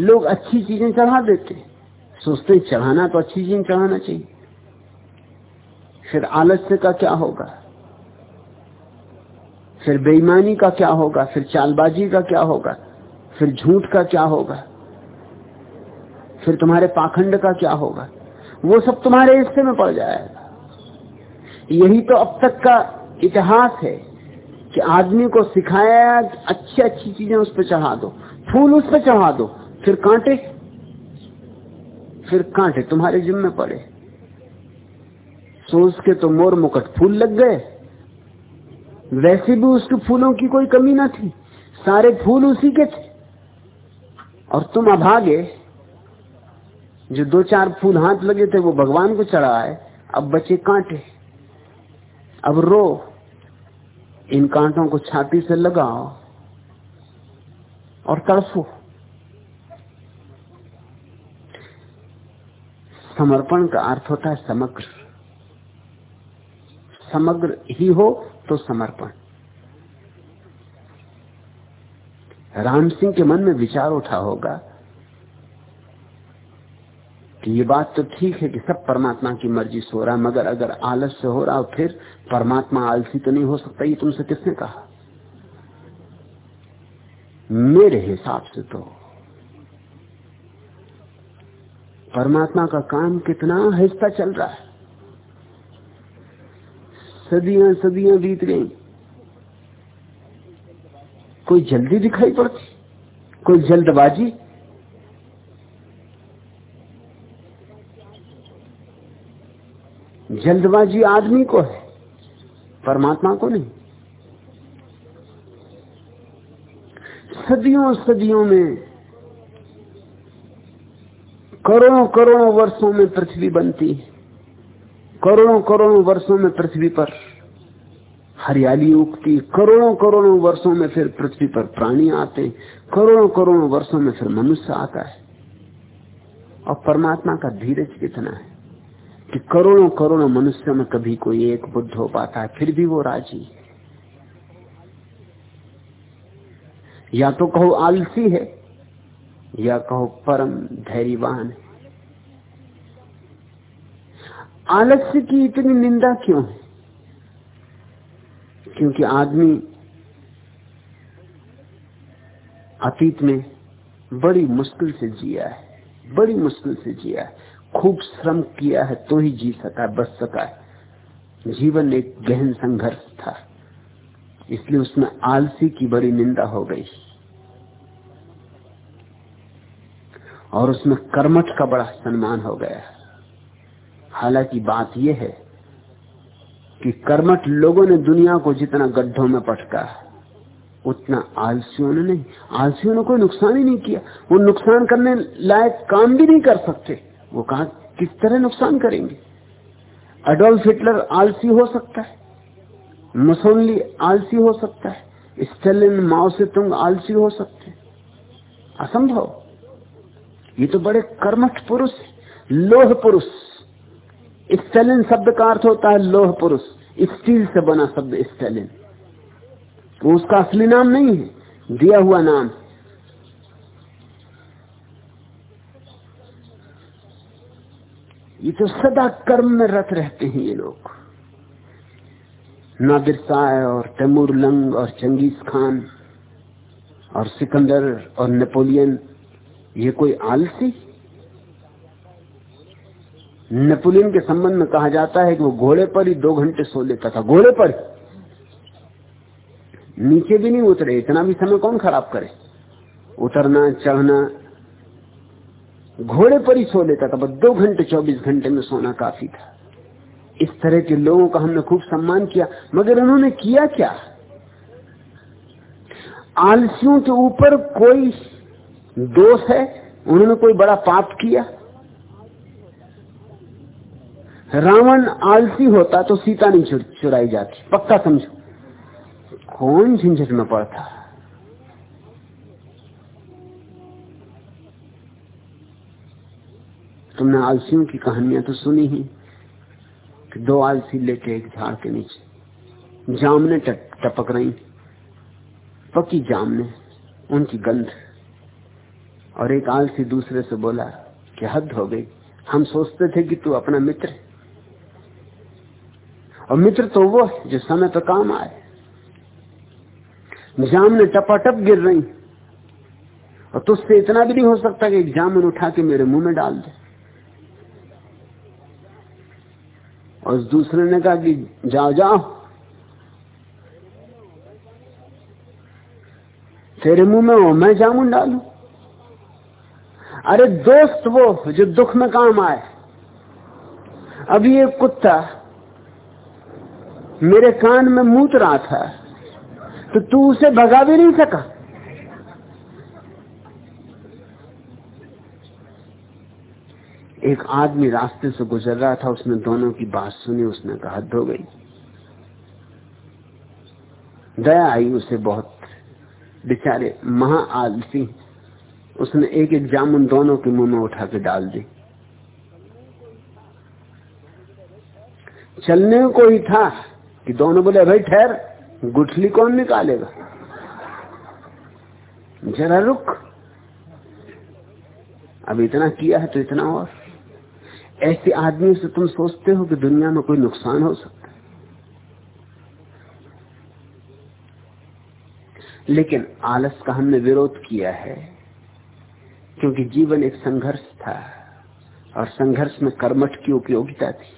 लोग अच्छी चीज़ें चढ़ा देते सोचते चढ़ाना तो अच्छी चीज़ें चढ़ाना चाहिए। फिर आलस्य का क्या होगा? फिर बेईमानी का क्या होगा? फिर चालबाजी का क्या होगा? फिर झूठ का क्या होगा? फिर तुम्हारे पाखंड का क्या होगा? वो सब तुम्हारे हिस्से में पड़ जाएगा। यही तो अब तक का इतिहास है कि आदमी को सिखाया अच्छी अच्छी चीज़ें उस पर चढ़ा दो, फूल उस पर चढ़ा दो, फिर कांटे फिर कांटे तुम्हारे जिम्मे पड़े। सोच के तो मोर मुकट फूल लग गए। वैसे भी उसके फूलों की कोई कमी ना थी, सारे फूल उसी के थे। और तुम अभागे जो दो चार फूल हाथ लगे थे, वो भगवान को चढ़ाए। अब बचे कांटे। अब रो। इन कांटों को छाती से लगाओ और तड़फो। समर्पण का अर्थ होता है समग्र। समग्र ही हो तो समर्पण। राम सिंह के मन में विचार उठा होगा कि ये बात तो ठीक है कि सब परमात्मा की मर्ज़ी से हो रहा है, मगर अगर आलस से हो रहा हो, फिर परमात्मा आलसी तो नहीं हो सकता, ये तुमसे किसने कहा? मेरे हिसाब से तो परमात्मा का काम कितना हिस्सा चल रहा है। सदियाँ सदियाँ बीत गई। कोई जल्दी दिखाई पड़ती? कोई जल्दबाजी? जल्दबाजी आदमी को है, परमात्मा को नहीं। सदियों सदियों में, करोड़ों करोड़ों वर्षों में पृथ्वी बनती है। करोड़ों करोड़ों वर्षों में पृथ्वी पर हरियाली उगती करोड़ों करोड़ों वर्षों में फिर पृथ्वी पर प्राणी आते करोड़ों करोड़ों वर्षों में फिर मनुष्य आता है। और परमात्मा का धीरज कितना है? कि करोड़ों करोड़ों मनुष्यों में कभी कोई एक बुद्ध हो पाता है, फिर भी वो राज़ी है। या तो कहो आलसी है, या कहो परम धैर्यवान है। आलस्य की इतनी निंदा क्यों है? क्योंकि आदमी अतीत में बड़ी मुश्किल से जिया है, बड़ी मुश्किल से जिया है। खूब श्रम किया है तो ही जी सका, बच सका है। जीवन एक गहन संघर्ष था। इसलिए उसमें आलसी की बड़ी निंदा हो गई। और उसमें कर्मठ का बड़ा सम्मान हो गया। हालाँकि बात यह है कि कर्मठ लोगों ने दुनिया को जितना गड्ढों में पटका, उतना आलसियों ने नहीं। आलसियों ने कोई नुकसान ही नहीं किया। वो नुकसान करने लायक काम भी नहीं कर सकते। वो कहा, किस तरह नुकसान करेंगे? अडोल्फ हिटलर आलसी हो सकता है। मसोनली आलसी हो सकता है। स्टेलिन माओ से तुम आलसी हो सकते हैं। असंभव। ये तो बड़े कर्मठ पुरुष लोह पुरुष। स्टेलिन शब्द का अर्थ होता है लोह पुरुष। स्टील से बना शब्द स्टेलिन वो उसका असली नाम नहीं है। दिया हुआ नाम। ये तो सदा कर्म में रत रहते हैं ये लोग। नादिर शाह और तैमूर लंग और चंगेज खान और सिकंदर और नेपोलियन, ये कोई आलसी? नेपोलियन के संबंध में कहा जाता है कि वो घोड़े पर ही दो घंटे सो लेता था। घोड़े पर? नीचे भी नहीं उतरे, इतना भी समय कौन खराब करे? उतरना, चढ़ना घोड़े पर ही सो लेता था, बस दो घंटे, चौबीस घंटे में सोना काफ़ी था। इस तरह के लोगों का हमने खूब सम्मान किया, मगर उन्होंने किया क्या? आलसियों के ऊपर कोई दोष है? उन्होंने कोई बड़ा पाप किया? रावण आलसी होता तो सीता नहीं चुराई जाती, पक्का समझो। कौन झंझट में पड़ता? तुमने आलसियों की कहानियाँ तो सुनी ही कि दो आलसी लेके एक झाड़ के नीचे जामने टपक रही पकी जामने उनकी गंध। और एक आलसी दूसरे से बोला कि हद हो गई, हम सोचते थे कि तू अपना मित्र और मित्र तो वो है जो समय पर काम आए। जामने टपाटप गिर रही और तुझसे इतना भी नहीं हो सकता कि एक जामुन उठा के मेरे मुँह में डाल दे। और दूसरे ने कहा कि जाओ जाओ। तेरे मुँह में हो मैं जामुन डालू? अरे दोस्त वो, जो दुख में काम आए। अभी एक कुत्ता मेरे कान में मूत रहा था तो तू उसे भगा भी नहीं सका? एक आदमी रास्ते से गुजर रहा था, उसने दोनों की बात सुनी, उसने कहा, धो गई। दया आई उसे बहुत। बेचारे महा आलसी उसने एक एक जामुन दोनों के मुँह में उठा के डाल दी। चलने को ही था कि दोनों बोले, भाई ठहर, गुठली कौन निकालेगा? जरा रुक। अब इतना किया है तो इतना और। ऐसे आदमी से तुम सोचते हो कि दुनिया में कोई नुकसान हो सकता है? लेकिन आलस का हमने विरोध किया है, क्योंकि जीवन एक संघर्ष था और संघर्ष में कर्मठ की उपयोगिता थी।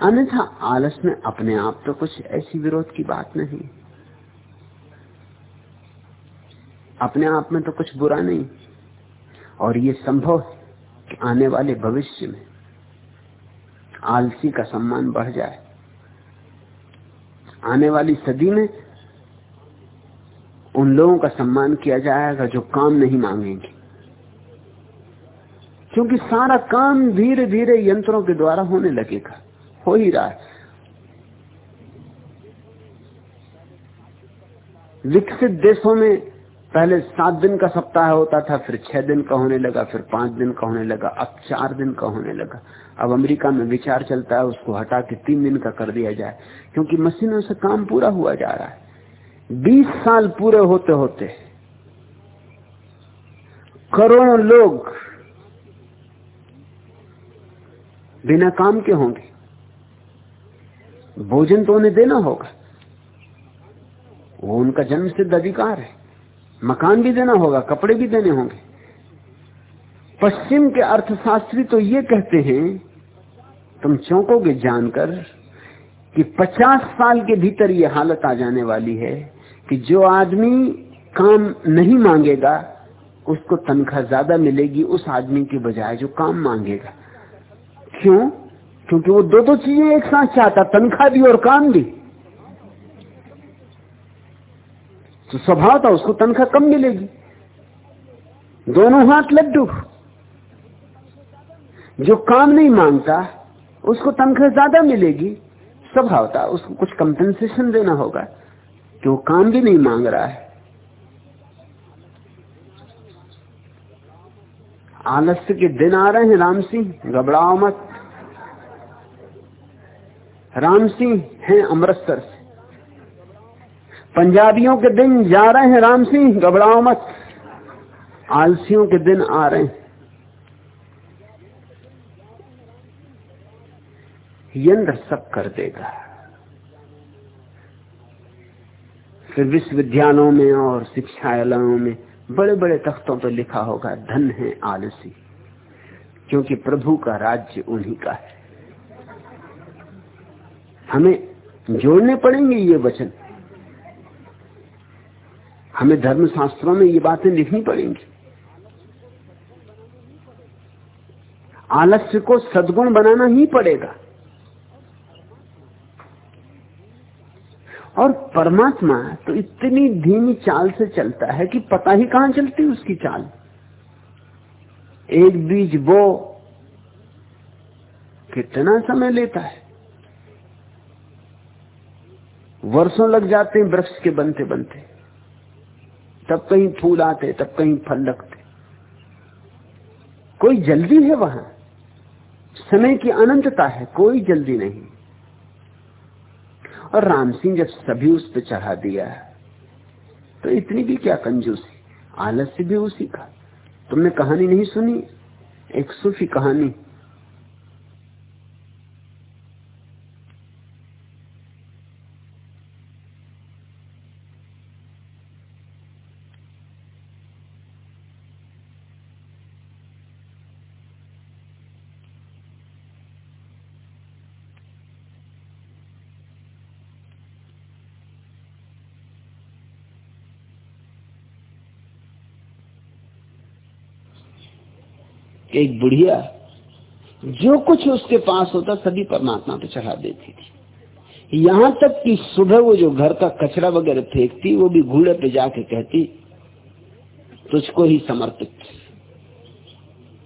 अन्यथा आलस में अपने आप तो कुछ ऐसी विरोध की बात नहीं। अपने आप में तो कुछ बुरा नहीं, और ये संभव है। कि आने वाले भविष्य में आलसी का सम्मान बढ़ जाए। आने वाली सदी में उन लोगों का सम्मान किया जाएगा जो काम नहीं मांगेंगे। क्योंकि सारा काम धीरे धीरे यंत्रों के द्वारा होने लगेगा। हो ही रहा है। विकसित देशों में पहले सात दिन का सप्ताह होता था, फिर छह दिन का होने लगा, फिर पाँच दिन का होने लगा, अब चार दिन का होने लगा। अब अमेरिका में विचार चलता है, उसको हटा के तीन दिन का कर दिया जाए, क्योंकि मशीनों से काम पूरा हुआ जा रहा है। बीस साल पूरे होते होते करोड़ों लोग बिना काम के होंगे। भोजन तो उन्हें देना होगा, वो उनका जन्म सिद्ध अधिकार है। मकान भी देना होगा, कपड़े भी देने होंगे। पश्चिम के अर्थशास्त्री तो ये कहते हैं, तुम चौंकोगे जानकर कि 50 साल के भीतर ये हालत आ जाने वाली है कि जो आदमी काम नहीं मांगेगा, उसको तनख्वाह ज़्यादा मिलेगी उस आदमी के बजाय जो काम मांगेगा। क्यों? क्योंकि वो दो दो चीज़ें एक साथ चाहता, तनख्वाह भी और काम भी। तो स्वभाव था, उसको तनख्वाह कम मिलेगी। दोनों हाथ लड्डू। जो काम नहीं माँगता, उसको तनख्वाह ज़्यादा मिलेगी। स्वभाव था, उसको कुछ कंपेंसेशन देना होगा, कि वो काम भी नहीं मांग रहा है। आलस्य के दिन आ रहे हैं, राम सिंह, घबराओ मत। राम सिंह है अमृतसर से। पंजाबियों के दिन जा रहे हैं, राम सिंह, घबराओ मत। आलसियों के दिन आ रहे हैं। यंत्र सब कर देगा। फिर विश्वविद्यालयों में और शिक्षालयों में बड़े बड़े तख्तों पर लिखा होगा, धन है आलसी, क्योंकि प्रभु का राज्य उन्हीं का है। हमें जोड़ने पड़ेंगे ये वचन। हमें धर्म शास्त्रों में ये बातें लिखनी पड़ेंगी। आलस्य को सदगुण बनाना ही पड़ेगा। और परमात्मा तो इतनी धीमी चाल से चलता है कि पता ही कहाँ चलती उसकी चाल। एक बीज वो कितना समय लेता है? वर्षों लग जाते हैं वृक्ष के बनते बनते तब कहीं फूल आते, तब कहीं फल लगते। कोई जल्दी है वहाँ? समय की अनंतता है, कोई जल्दी नहीं। और राम सिंह जब सभी उस पर चढ़ा दिया तो इतनी भी क्या कंजूसी? आलस्य भी उसी का। तुमने कहानी नहीं सुनी? एक सूफी कहानी एक बुढ़िया जो कुछ उसके पास होता सभी परमात्मा पे चढ़ा देती थी। यहाँ तक कि सुबह वो जो घर का कचरा वगैरह फेंकती, वो भी घूड़े पे जाके कहती, तुझको ही समर्पित।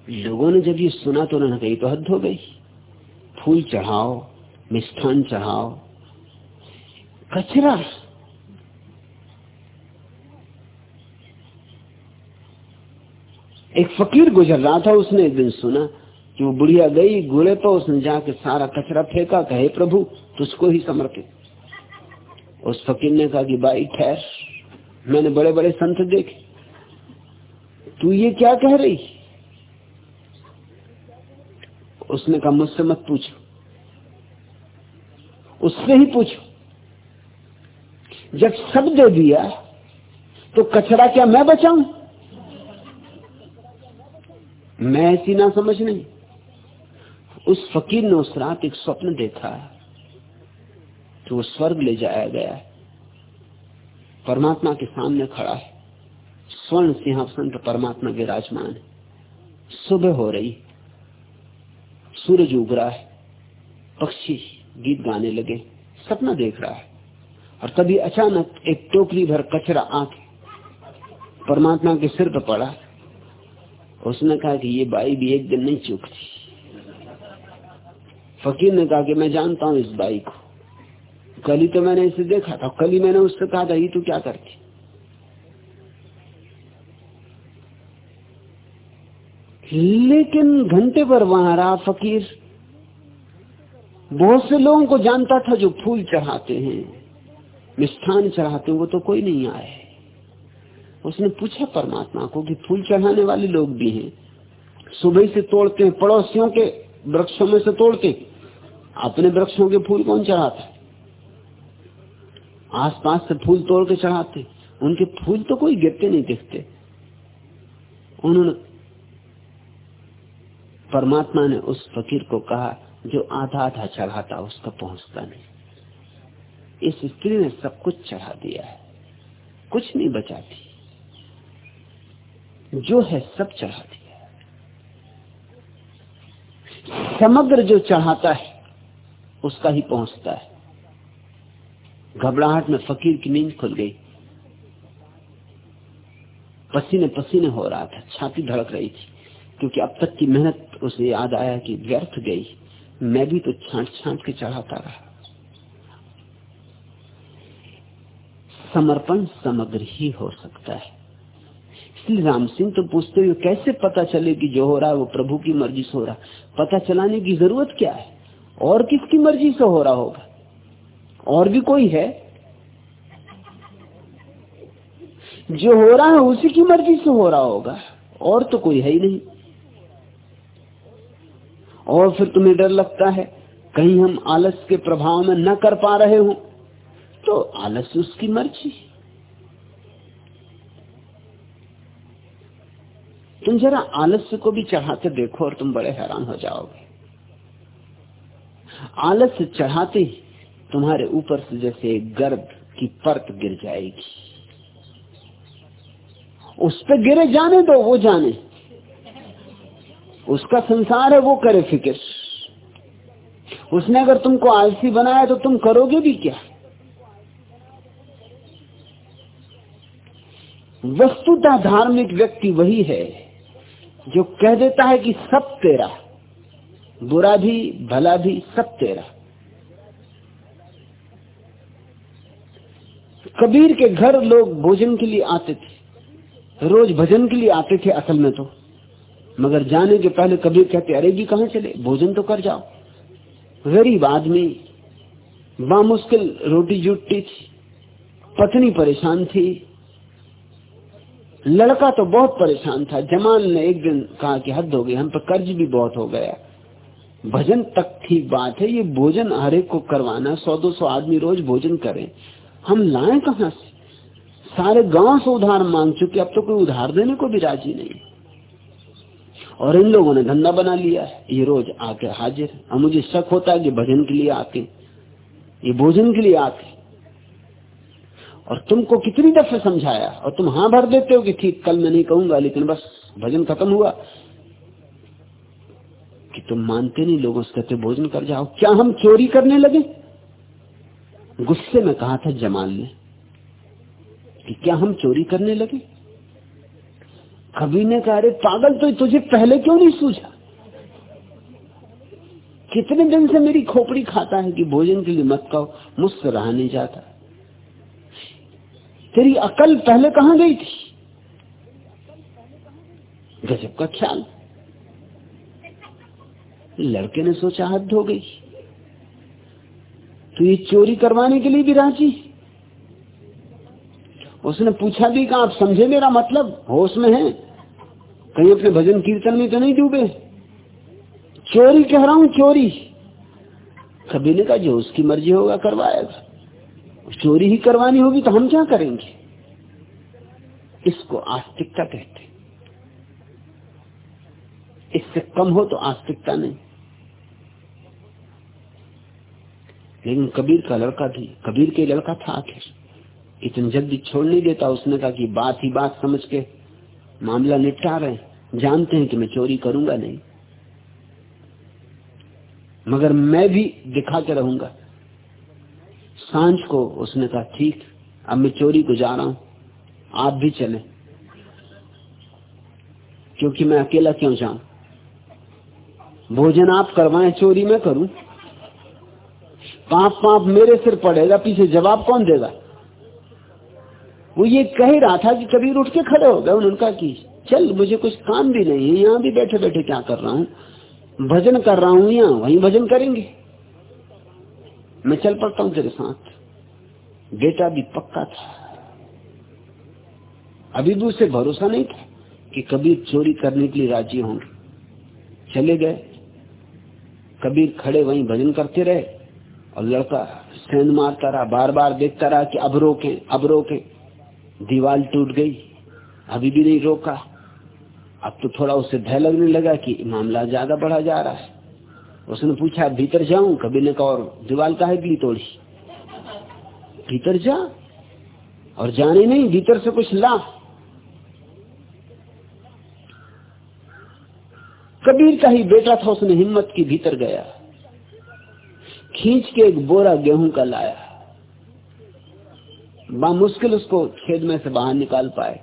लोगों ने जब ये सुना तो उन्होंने कही तो हद हो गई। फूल चढ़ाओ, मिष्ठान चढ़ाओ। कचरा एक फकीर गुजर रहा था, उसने एक दिन सुना कि वो बुढ़िया गई घोड़े पर उसने जाके सारा कचरा फेंका, कहे, प्रभु, तुझको ही समर्पित। उस फकीर ने कहा कि, भाई ठहर मैंने बड़े बड़े संत देखे। तू ये क्या कह रही? उसने कहा, मुझसे मत पूछो। उससे ही पूछो। जब सब दे दिया तो कचरा क्या मैं बचाऊं? मैं ऐसी ना समझ नहीं। उस फकीर ने उस रात एक स्वप्न देखा कि वो स्वर्ग ले जाया गया है। परमात्मा के सामने खड़ा है। स्वर्ण सिंहासन पर परमात्मा विराजमान है। सुबह हो रही। सूरज उग रहा है। पक्षी गीत गाने लगे। सपना देख रहा है। और तभी अचानक एक टोकरी भर कचरा आके परमात्मा के सिर पर पड़ा। उसने कहा कि ये बाई भी एक दिन नहीं चूकती। फकीर ने कहा कि मैं जानता हूँ इस बाई को। कल ही तो मैंने इसे देखा था, कल ही मैंने उससे कहा था, ये तू क्या करती? लेकिन घंटे पर वहाँ रहा फकीर। बहुत से लोगों को जानता था जो फूल चढ़ाते हैं, मिष्ठान चढ़ाते हैं, वो तो कोई नहीं आए उसने पूछा परमात्मा को कि फूल चढ़ाने वाले लोग भी हैं। सुबह से तोड़ते हैं, पड़ोसियों के वृक्षों में से तोड़ते अपने वृक्षों के फूल कौन चढ़ाता आसपास से फूल तोड़ के चढ़ाते उनके फूल तो कोई गिरते नहीं दिखते। उन्होंने परमात्मा ने उस फकीर को कहा जो आधा आधा चढ़ाता, उसका पहुँचता नहीं। इस स्त्री ने सब कुछ चढ़ा दिया है। कुछ नहीं बचाती जो है सब चढ़ा दिया समग्र जो चढ़ाता है, उसका ही पहुँचता है। घबराहट में फकीर की नींद खुल गई। पसीने पसीने हो रहा था, छाती धड़क रही थी, क्योंकि अब तक की मेहनत उसे याद आया कि व्यर्थ गई। मैं भी तो छांट छांट के चढ़ाता रहा। समर्पण समग्र ही हो सकता है। इसलिए राम सिंह तो पूछते हुए कैसे पता चले कि जो हो रहा है वो प्रभु की मर्ज़ी से हो रहा पता चलाने की ज़रूरत क्या है? और किसकी मर्ज़ी से हो रहा होगा? और भी कोई है? जो हो रहा है उसी की मर्ज़ी से हो रहा होगा। और तो कोई है ही नहीं। और फिर तुम्हें डर लगता है, कहीं हम आलस के प्रभाव में न कर पा रहे हो। तो आलस उसकी मर्ज़ी तुम जरा आलस्य को भी चढ़ाते देखो और तुम बड़े हैरान हो जाओगे। आलस्य चढ़ाते ही तुम्हारे ऊपर से जैसे गर्भ की परत गिर जाएगी। उस पर गिरे जाने दो, वो जाने। उसका संसार है, वो करे फ़िक्र। उसने अगर तुमको आलसी बनाया तो तुम करोगे भी क्या? वस्तुतः धार्मिक व्यक्ति वही है जो कह देता है कि सब तेरा, बुरा भी, भला भी, सब तेरा। कबीर के घर लोग भोजन के लिए आते थे, रोज भजन के लिए आते थे असल में तो। मगर जाने के पहले कबीर कहते, अरे जी कहा चले? भोजन तो कर जाओ। गरीब आदमी, बामुश्किल रोटी जुटती थी, पत्नी परेशान थी लड़का तो बहुत परेशान था। जमान ने एक दिन कहा कि हद हो गई, हम पर कर्ज भी बहुत हो गया। भजन तक ठीक बात है, ये भोजन हर एक को करवाना सौ दो सौ आदमी रोज भोजन करें। हम लाए कहा से? सारे गाँव से उधार मांग चुके, अब तो कोई उधार देने को भी राज़ी नहीं। और इन लोगों ने धंधा बना लिया ये रोज आके हाजिर अब मुझे शक होता है कि भजन के लिए आते ये भोजन के लिए आते और तुमको कितनी दफे समझाया? और तुम हाँ भर देते हो कि ठीक, कल मैं नहीं कहूँगा, लेकिन बस भजन खत्म हुआ। कि तुम मानते नहीं, लोगों से कहते, भोजन कर जाओ। क्या हम चोरी करने लगे? गुस्से में कहा था जमाल ने कि क्या हम चोरी करने लगे? कभी ने कहा, अरे पागल तो तुझे पहले क्यों नहीं सूझा? कितने दिन से मेरी खोपड़ी खाता है कि भोजन के लिए मत कहो, मुझसे रहा नहीं जाता। तेरी अकल पहले कहाँ गई थी? गजब का ख्याल। लड़के ने सोचा हद हो गई। तो ये चोरी करवाने के लिए भी राज़ी? उसने पूछा भी कहा, आप समझे मेरा मतलब? होश में है। कहीं अपने भजन कीर्तन में तो नहीं डूबे? चोरी कह रहा हूँ, चोरी। कभी ने कहा जो उसकी मर्ज़ी होगा करवाएगा। चोरी ही करवानी होगी तो हम क्या करेंगे? इसको आस्तिकता कहते इससे कम हो तो आस्तिकता नहीं। लेकिन कबीर का लड़का भी, कबीर के लड़का था आखिर। इतनी जल्दी छोड़ नहीं देता, उसने कहा कि बात ही बात समझ के मामला निपटा रहे जानते हैं कि मैं चोरी करूँगा नहीं। मगर मैं भी दिखा के रहूँगा। साँझ को उसने कहा, ठीक, अब मैं चोरी को जा रहा हूँ। आप भी चले, क्योंकि मैं अकेला क्यों जाऊँ? भोजन आप करवाएँ, चोरी मैं करूँ। पाप पाप मेरे सिर पड़ेगा, पीछे जवाब कौन देगा? वो ये कह रहा था कि कबीर उठ के खड़े हो गए। उन्होंने कहा कि, चल, मुझे कुछ काम भी नहीं है, यहाँ भी बैठे बैठे क्या कर रहा हूँ? भजन कर रहा हूँ, यहाँ वहीं भजन करेंगे। मैं चल पड़ता हूँ तेरे साथ। बेटा भी पक्का था। अभी भी उसे भरोसा नहीं था कि कबीर चोरी करने के लिए राज़ी होंगे। चले गए। कबीर खड़े वहीं भजन करते रहे और लड़का सेंध मारता रहा बार बार देखता रहा कि अब रोके अब रोके। दीवार टूट गई, अभी भी नहीं रोका। अब तो थोड़ा उसे भय लगने लगा कि मामला ज़्यादा बढ़ा जा रहा है। उसने पूछा, भीतर जाऊँ? कभी ने कहा, और दीवार का है गली तोड़ी? भीतर जा? और जाने नहीं, भीतर से कुछ ला। कबीर का ही बेटा था, उसने हिम्मत की, भीतर गया। खींच के एक बोरा गेहूँ का लाया। बा मुश्किल उसको खेद में से बाहर निकाल पाए।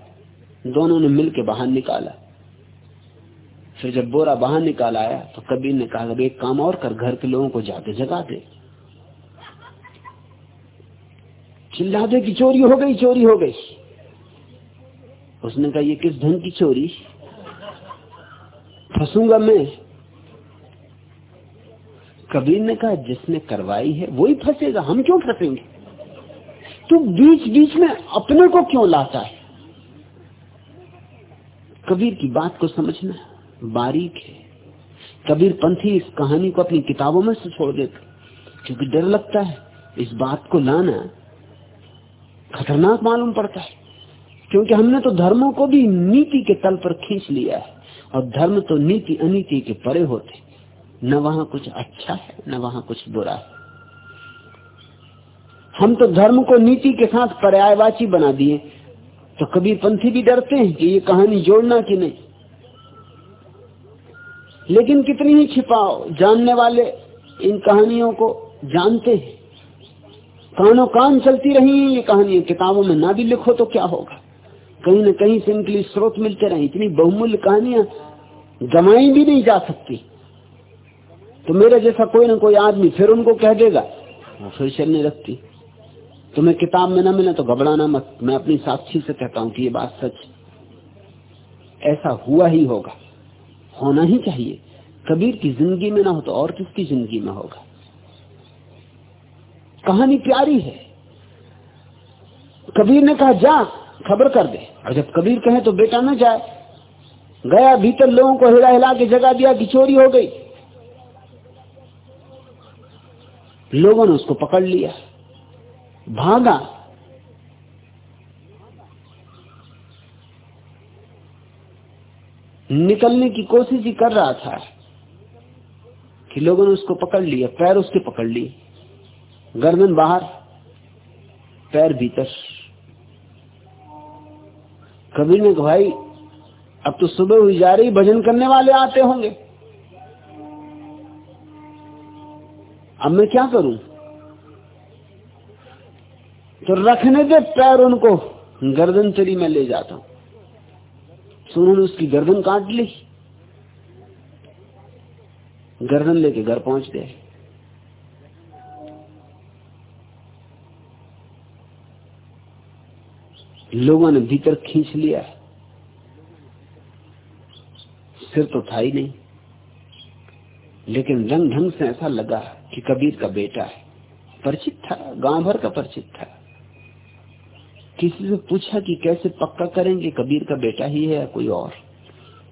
दोनों ने मिलकर बाहर निकाला। फिर जब बोरा बाहर निकाल आया तो कबीर ने कहा एक काम और कर, घर के लोगों को जाके जगा दे। चिल्ला दे कि चोरी हो गई, चोरी हो गई। उसने कहा, ये किस ढंग की चोरी? फंसूँगा मैं। कबीर ने कहा, जिसने करवाई है वही फंसेगा। हम क्यों फंसेंगे? तू बीच बीच में अपने को क्यों लाता है? कबीर की बात को समझना बारीक है। कबीर पंथी इस कहानी को अपनी किताबों में से छोड़ देते क्योंकि डर लगता है इस बात को लाना खतरनाक मालूम पड़ता है। क्योंकि हमने तो धर्मों को भी नीति के तल पर खींच लिया है, और धर्म तो नीति अनीति के परे होते न वहाँ कुछ अच्छा है, न वहाँ कुछ बुरा है। हम तो धर्म को नीति के साथ पर्यायवाची बना दिए तो कभी पंथी भी डरते हैं कि ये कहानी जोड़ना कि नहीं। लेकिन कितनी ही छिपाओ, जानने वाले इन कहानियों को जानते हैं। कानो कान चलती रही ये कहानियाँ किताबों में ना भी लिखो तो क्या होगा? कहीं न कहीं से इनके लिए स्रोत मिलते रहे, इतनी बहुमूल्य कहानियाँ गवाई भी नहीं जा सकती। तो मेरे जैसा कोई ना कोई आदमी फिर उनको कह देगा वो फिर चलने लगती। तुम्हें किताब में ना मिले तो घबराना मत। मैं अपनी साक्षी से कहता हूँ कि ये बात सच ऐसा हुआ ही होगा। होना ही चाहिए। कबीर की ज़िंदगी में ना हो तो और किसकी ज़िंदगी में होगा? कहानी प्यारी है। कबीर ने कहा, जा, खबर कर दे। और जब कबीर कहे तो बेटा ना जाए। गया, भीतर लोगों को हिला हिला के जगा दिया कि चोरी हो गई। लोगों ने उसको पकड़ लिया। भागा। निकलने की कोशिश ही कर रहा था कि लोगों ने उसको पकड़ लिया, पैर उसके पकड़ लिए। गर्दन बाहर, पैर भीतर। कबीर ने भाई, अब तो सुबह हुई जा रही, भजन करने वाले आते होंगे। अब मैं क्या करूँ? तो रखने दे पैर उनको, गर्दन चरी में ले जाता हूँ। तो उन्होंने उसकी गर्दन काट ली। गर्दन लेके घर पहुँच गए। लोगों ने भीतर खींच लिया। सिर तो था ही नहीं। लेकिन रंग ढंग से ऐसा लगा कि कबीर का बेटा है। परिचित था, गाँव भर का परिचित था। किसी से पूछा कि कैसे पक्का करेंगे, कबीर का बेटा ही है या कोई और?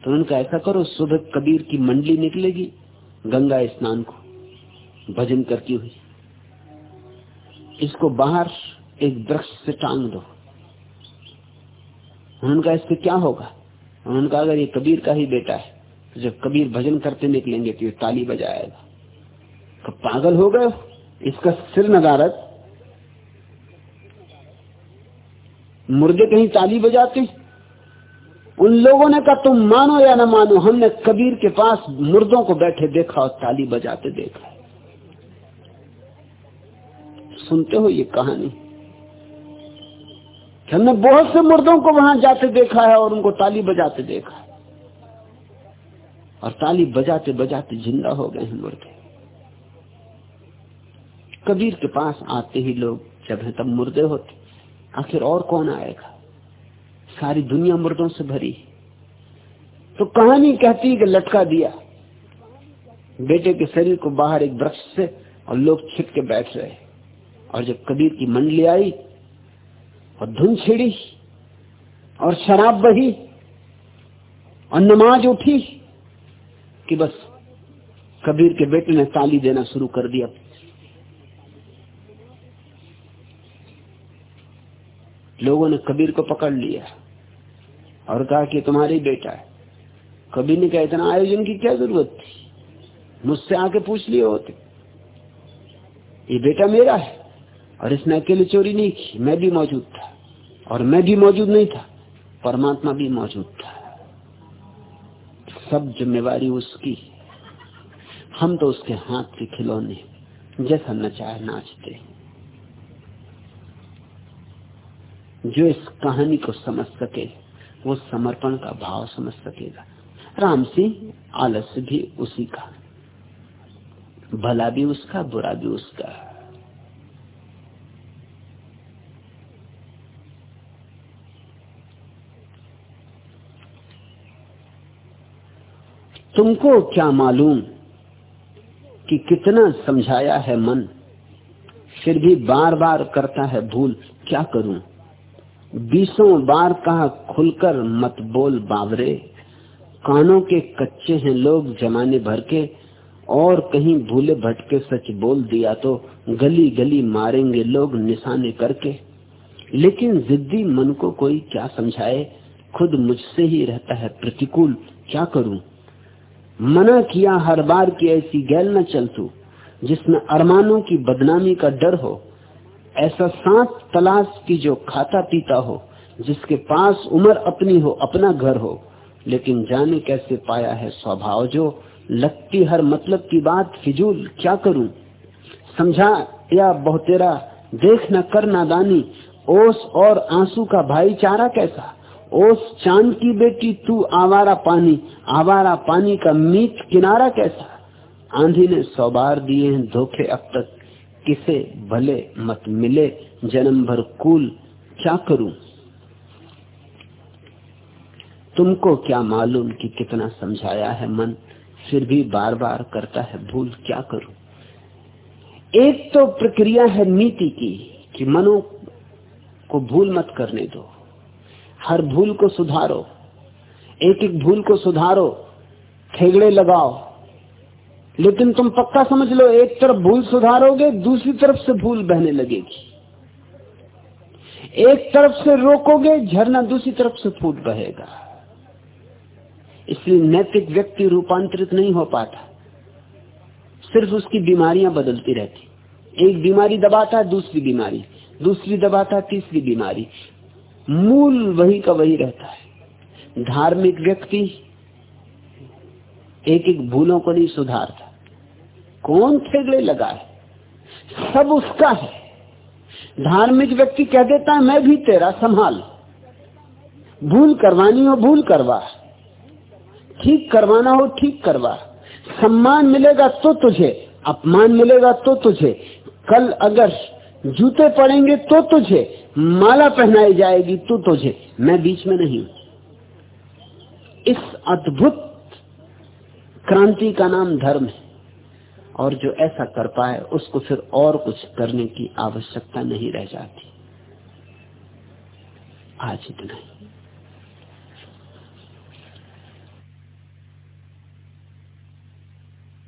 तो उनका ऐसा करो, सुबह कबीर की मंडली निकलेगी, गंगा स्नान को भजन करती हुई। इसको बाहर एक वृक्ष से टांग दो। उन्होंने कहा इससे क्या होगा? उन्होंने कहा अगर ये कबीर का ही बेटा है तो जब कबीर भजन करते निकलेंगे तो ये ताली बजाएगा। तो पागल हो गए इसका सिर नदारत मुर्दे कहीं ताली बजाते उन लोगों ने कहा, तुम मानो या ना मानो, हमने कबीर के पास मुर्दों को बैठे देखा और ताली बजाते देखा सुनते हो ये कहानी? हमने बहुत से मुर्दों को वहाँ जाते देखा है और उनको ताली बजाते देखा और ताली बजाते बजाते ज़िंदा हो गए हैं मुर्दे। कबीर के पास आते ही लोग जब है तब मुर्दे होते। आखिर और कौन आएगा? सारी दुनिया मुर्दों से भरी। तो कहानी कहती है कि लटका दिया। बेटे के शरीर को बाहर एक वृक्ष से और लोग छिप के बैठ रहे। और जब कबीर की मंडली आई और धुन छिड़ी और शराब बही और नमाज़ उठी कि बस कबीर के बेटे ने ताली देना शुरू कर दिया। लोगों ने कबीर को पकड़ लिया और कहा कि तुम्हारी बेटा है। कबीर ने कहा, इतना आयोजन की क्या ज़रूरत थी? मुझसे आके पूछ लिए होते। ये बेटा मेरा है और इसने अकेले चोरी नहीं की। मैं भी मौजूद था और मैं भी मौजूद नहीं था। परमात्मा भी मौजूद था। सब जिम्मेवारी उसकी हम तो उसके हाथ के खिलौने जैसा नचाए नाचते जो इस कहानी को समझ सके, वो समर्पण का भाव समझ सकेगा। राम सिंह आलस्य भी उसी का, भला भी उसका, बुरा भी उसका। तुमको क्या मालूम कि कितना समझाया है मन, फिर भी बार बार करता है भूल, क्या करूँ? बीसों बार कहा, खुलकर मत बोल बावरे। कानों के कच्चे हैं लोग जमाने भर के, और कहीं भूले भटके सच बोल दिया तो गली गली मारेंगे लोग निशाने करके। लेकिन जिद्दी मन को कोई क्या समझाए? खुद मुझसे ही रहता है प्रतिकूल, क्या करूँ? मना किया हर बार की ऐसी गैल न चल तू, जिसमें अरमानों की बदनामी का डर हो। ऐसा सांस तलाश की जो खाता पीता हो, जिसके पास उम्र अपनी हो, अपना घर हो, लेकिन जाने कैसे पाया है स्वभाव जो, लगती हर मतलब की बात, फिजूल, क्या करूँ? समझा, या बहुतेरा, देख न कर नादानी, ओस और आँसू का भाईचारा कैसा? ओस चाँद की बेटी, तू आवारा पानी आवारा पानी का मीत किनारा कैसा? आंधी ने सौ बार दिए हैं धोखे अब तक किसे भले मत मिले जन्म भर कूल क्या करूँ? तुमको क्या मालूम कि कितना समझाया है मन, फिर भी बार बार करता है भूल क्या करूँ? एक तो प्रक्रिया है नीति की कि मनो को भूल मत करने दो। हर भूल को सुधारो। एक एक भूल को सुधारो। थेगड़े लगाओ। लेकिन तुम पक्का समझ लो, एक तरफ़ भूल सुधारोगे, दूसरी तरफ़ से भूल बहने लगेगी। एक तरफ़ से रोकोगे, झरना दूसरी तरफ़ से फूट बहेगा। इसलिए नैतिक व्यक्ति रूपांतरित नहीं हो पाता। सिर्फ़ उसकी बीमारियाँ बदलती रहती। एक बीमारी दबाता, दूसरी बीमारी। दूसरी दबाता, तीसरी बीमारी। मूल वही का वही रहता है। धार्मिक व्यक्ति एक एक भूलों को नहीं सुधारता। कौन लगा है सब उसका है। धार्मिक व्यक्ति कह देता है, मैं भी तेरा संभाल। भूल करवानी हो, भूल करवा। ठीक करवाना हो, ठीक करवा। सम्मान मिलेगा तो तुझे, अपमान मिलेगा तो तुझे। कल अगर जूते पड़ेंगे तो तुझे, माला पहनाई जाएगी तो तुझे। मैं बीच में नहीं इस अद्भुत क्रांति का नाम धर्म है। और जो ऐसा कर पाए, उसको फिर और कुछ करने की आवश्यकता नहीं रह जाती। आज इतना ही।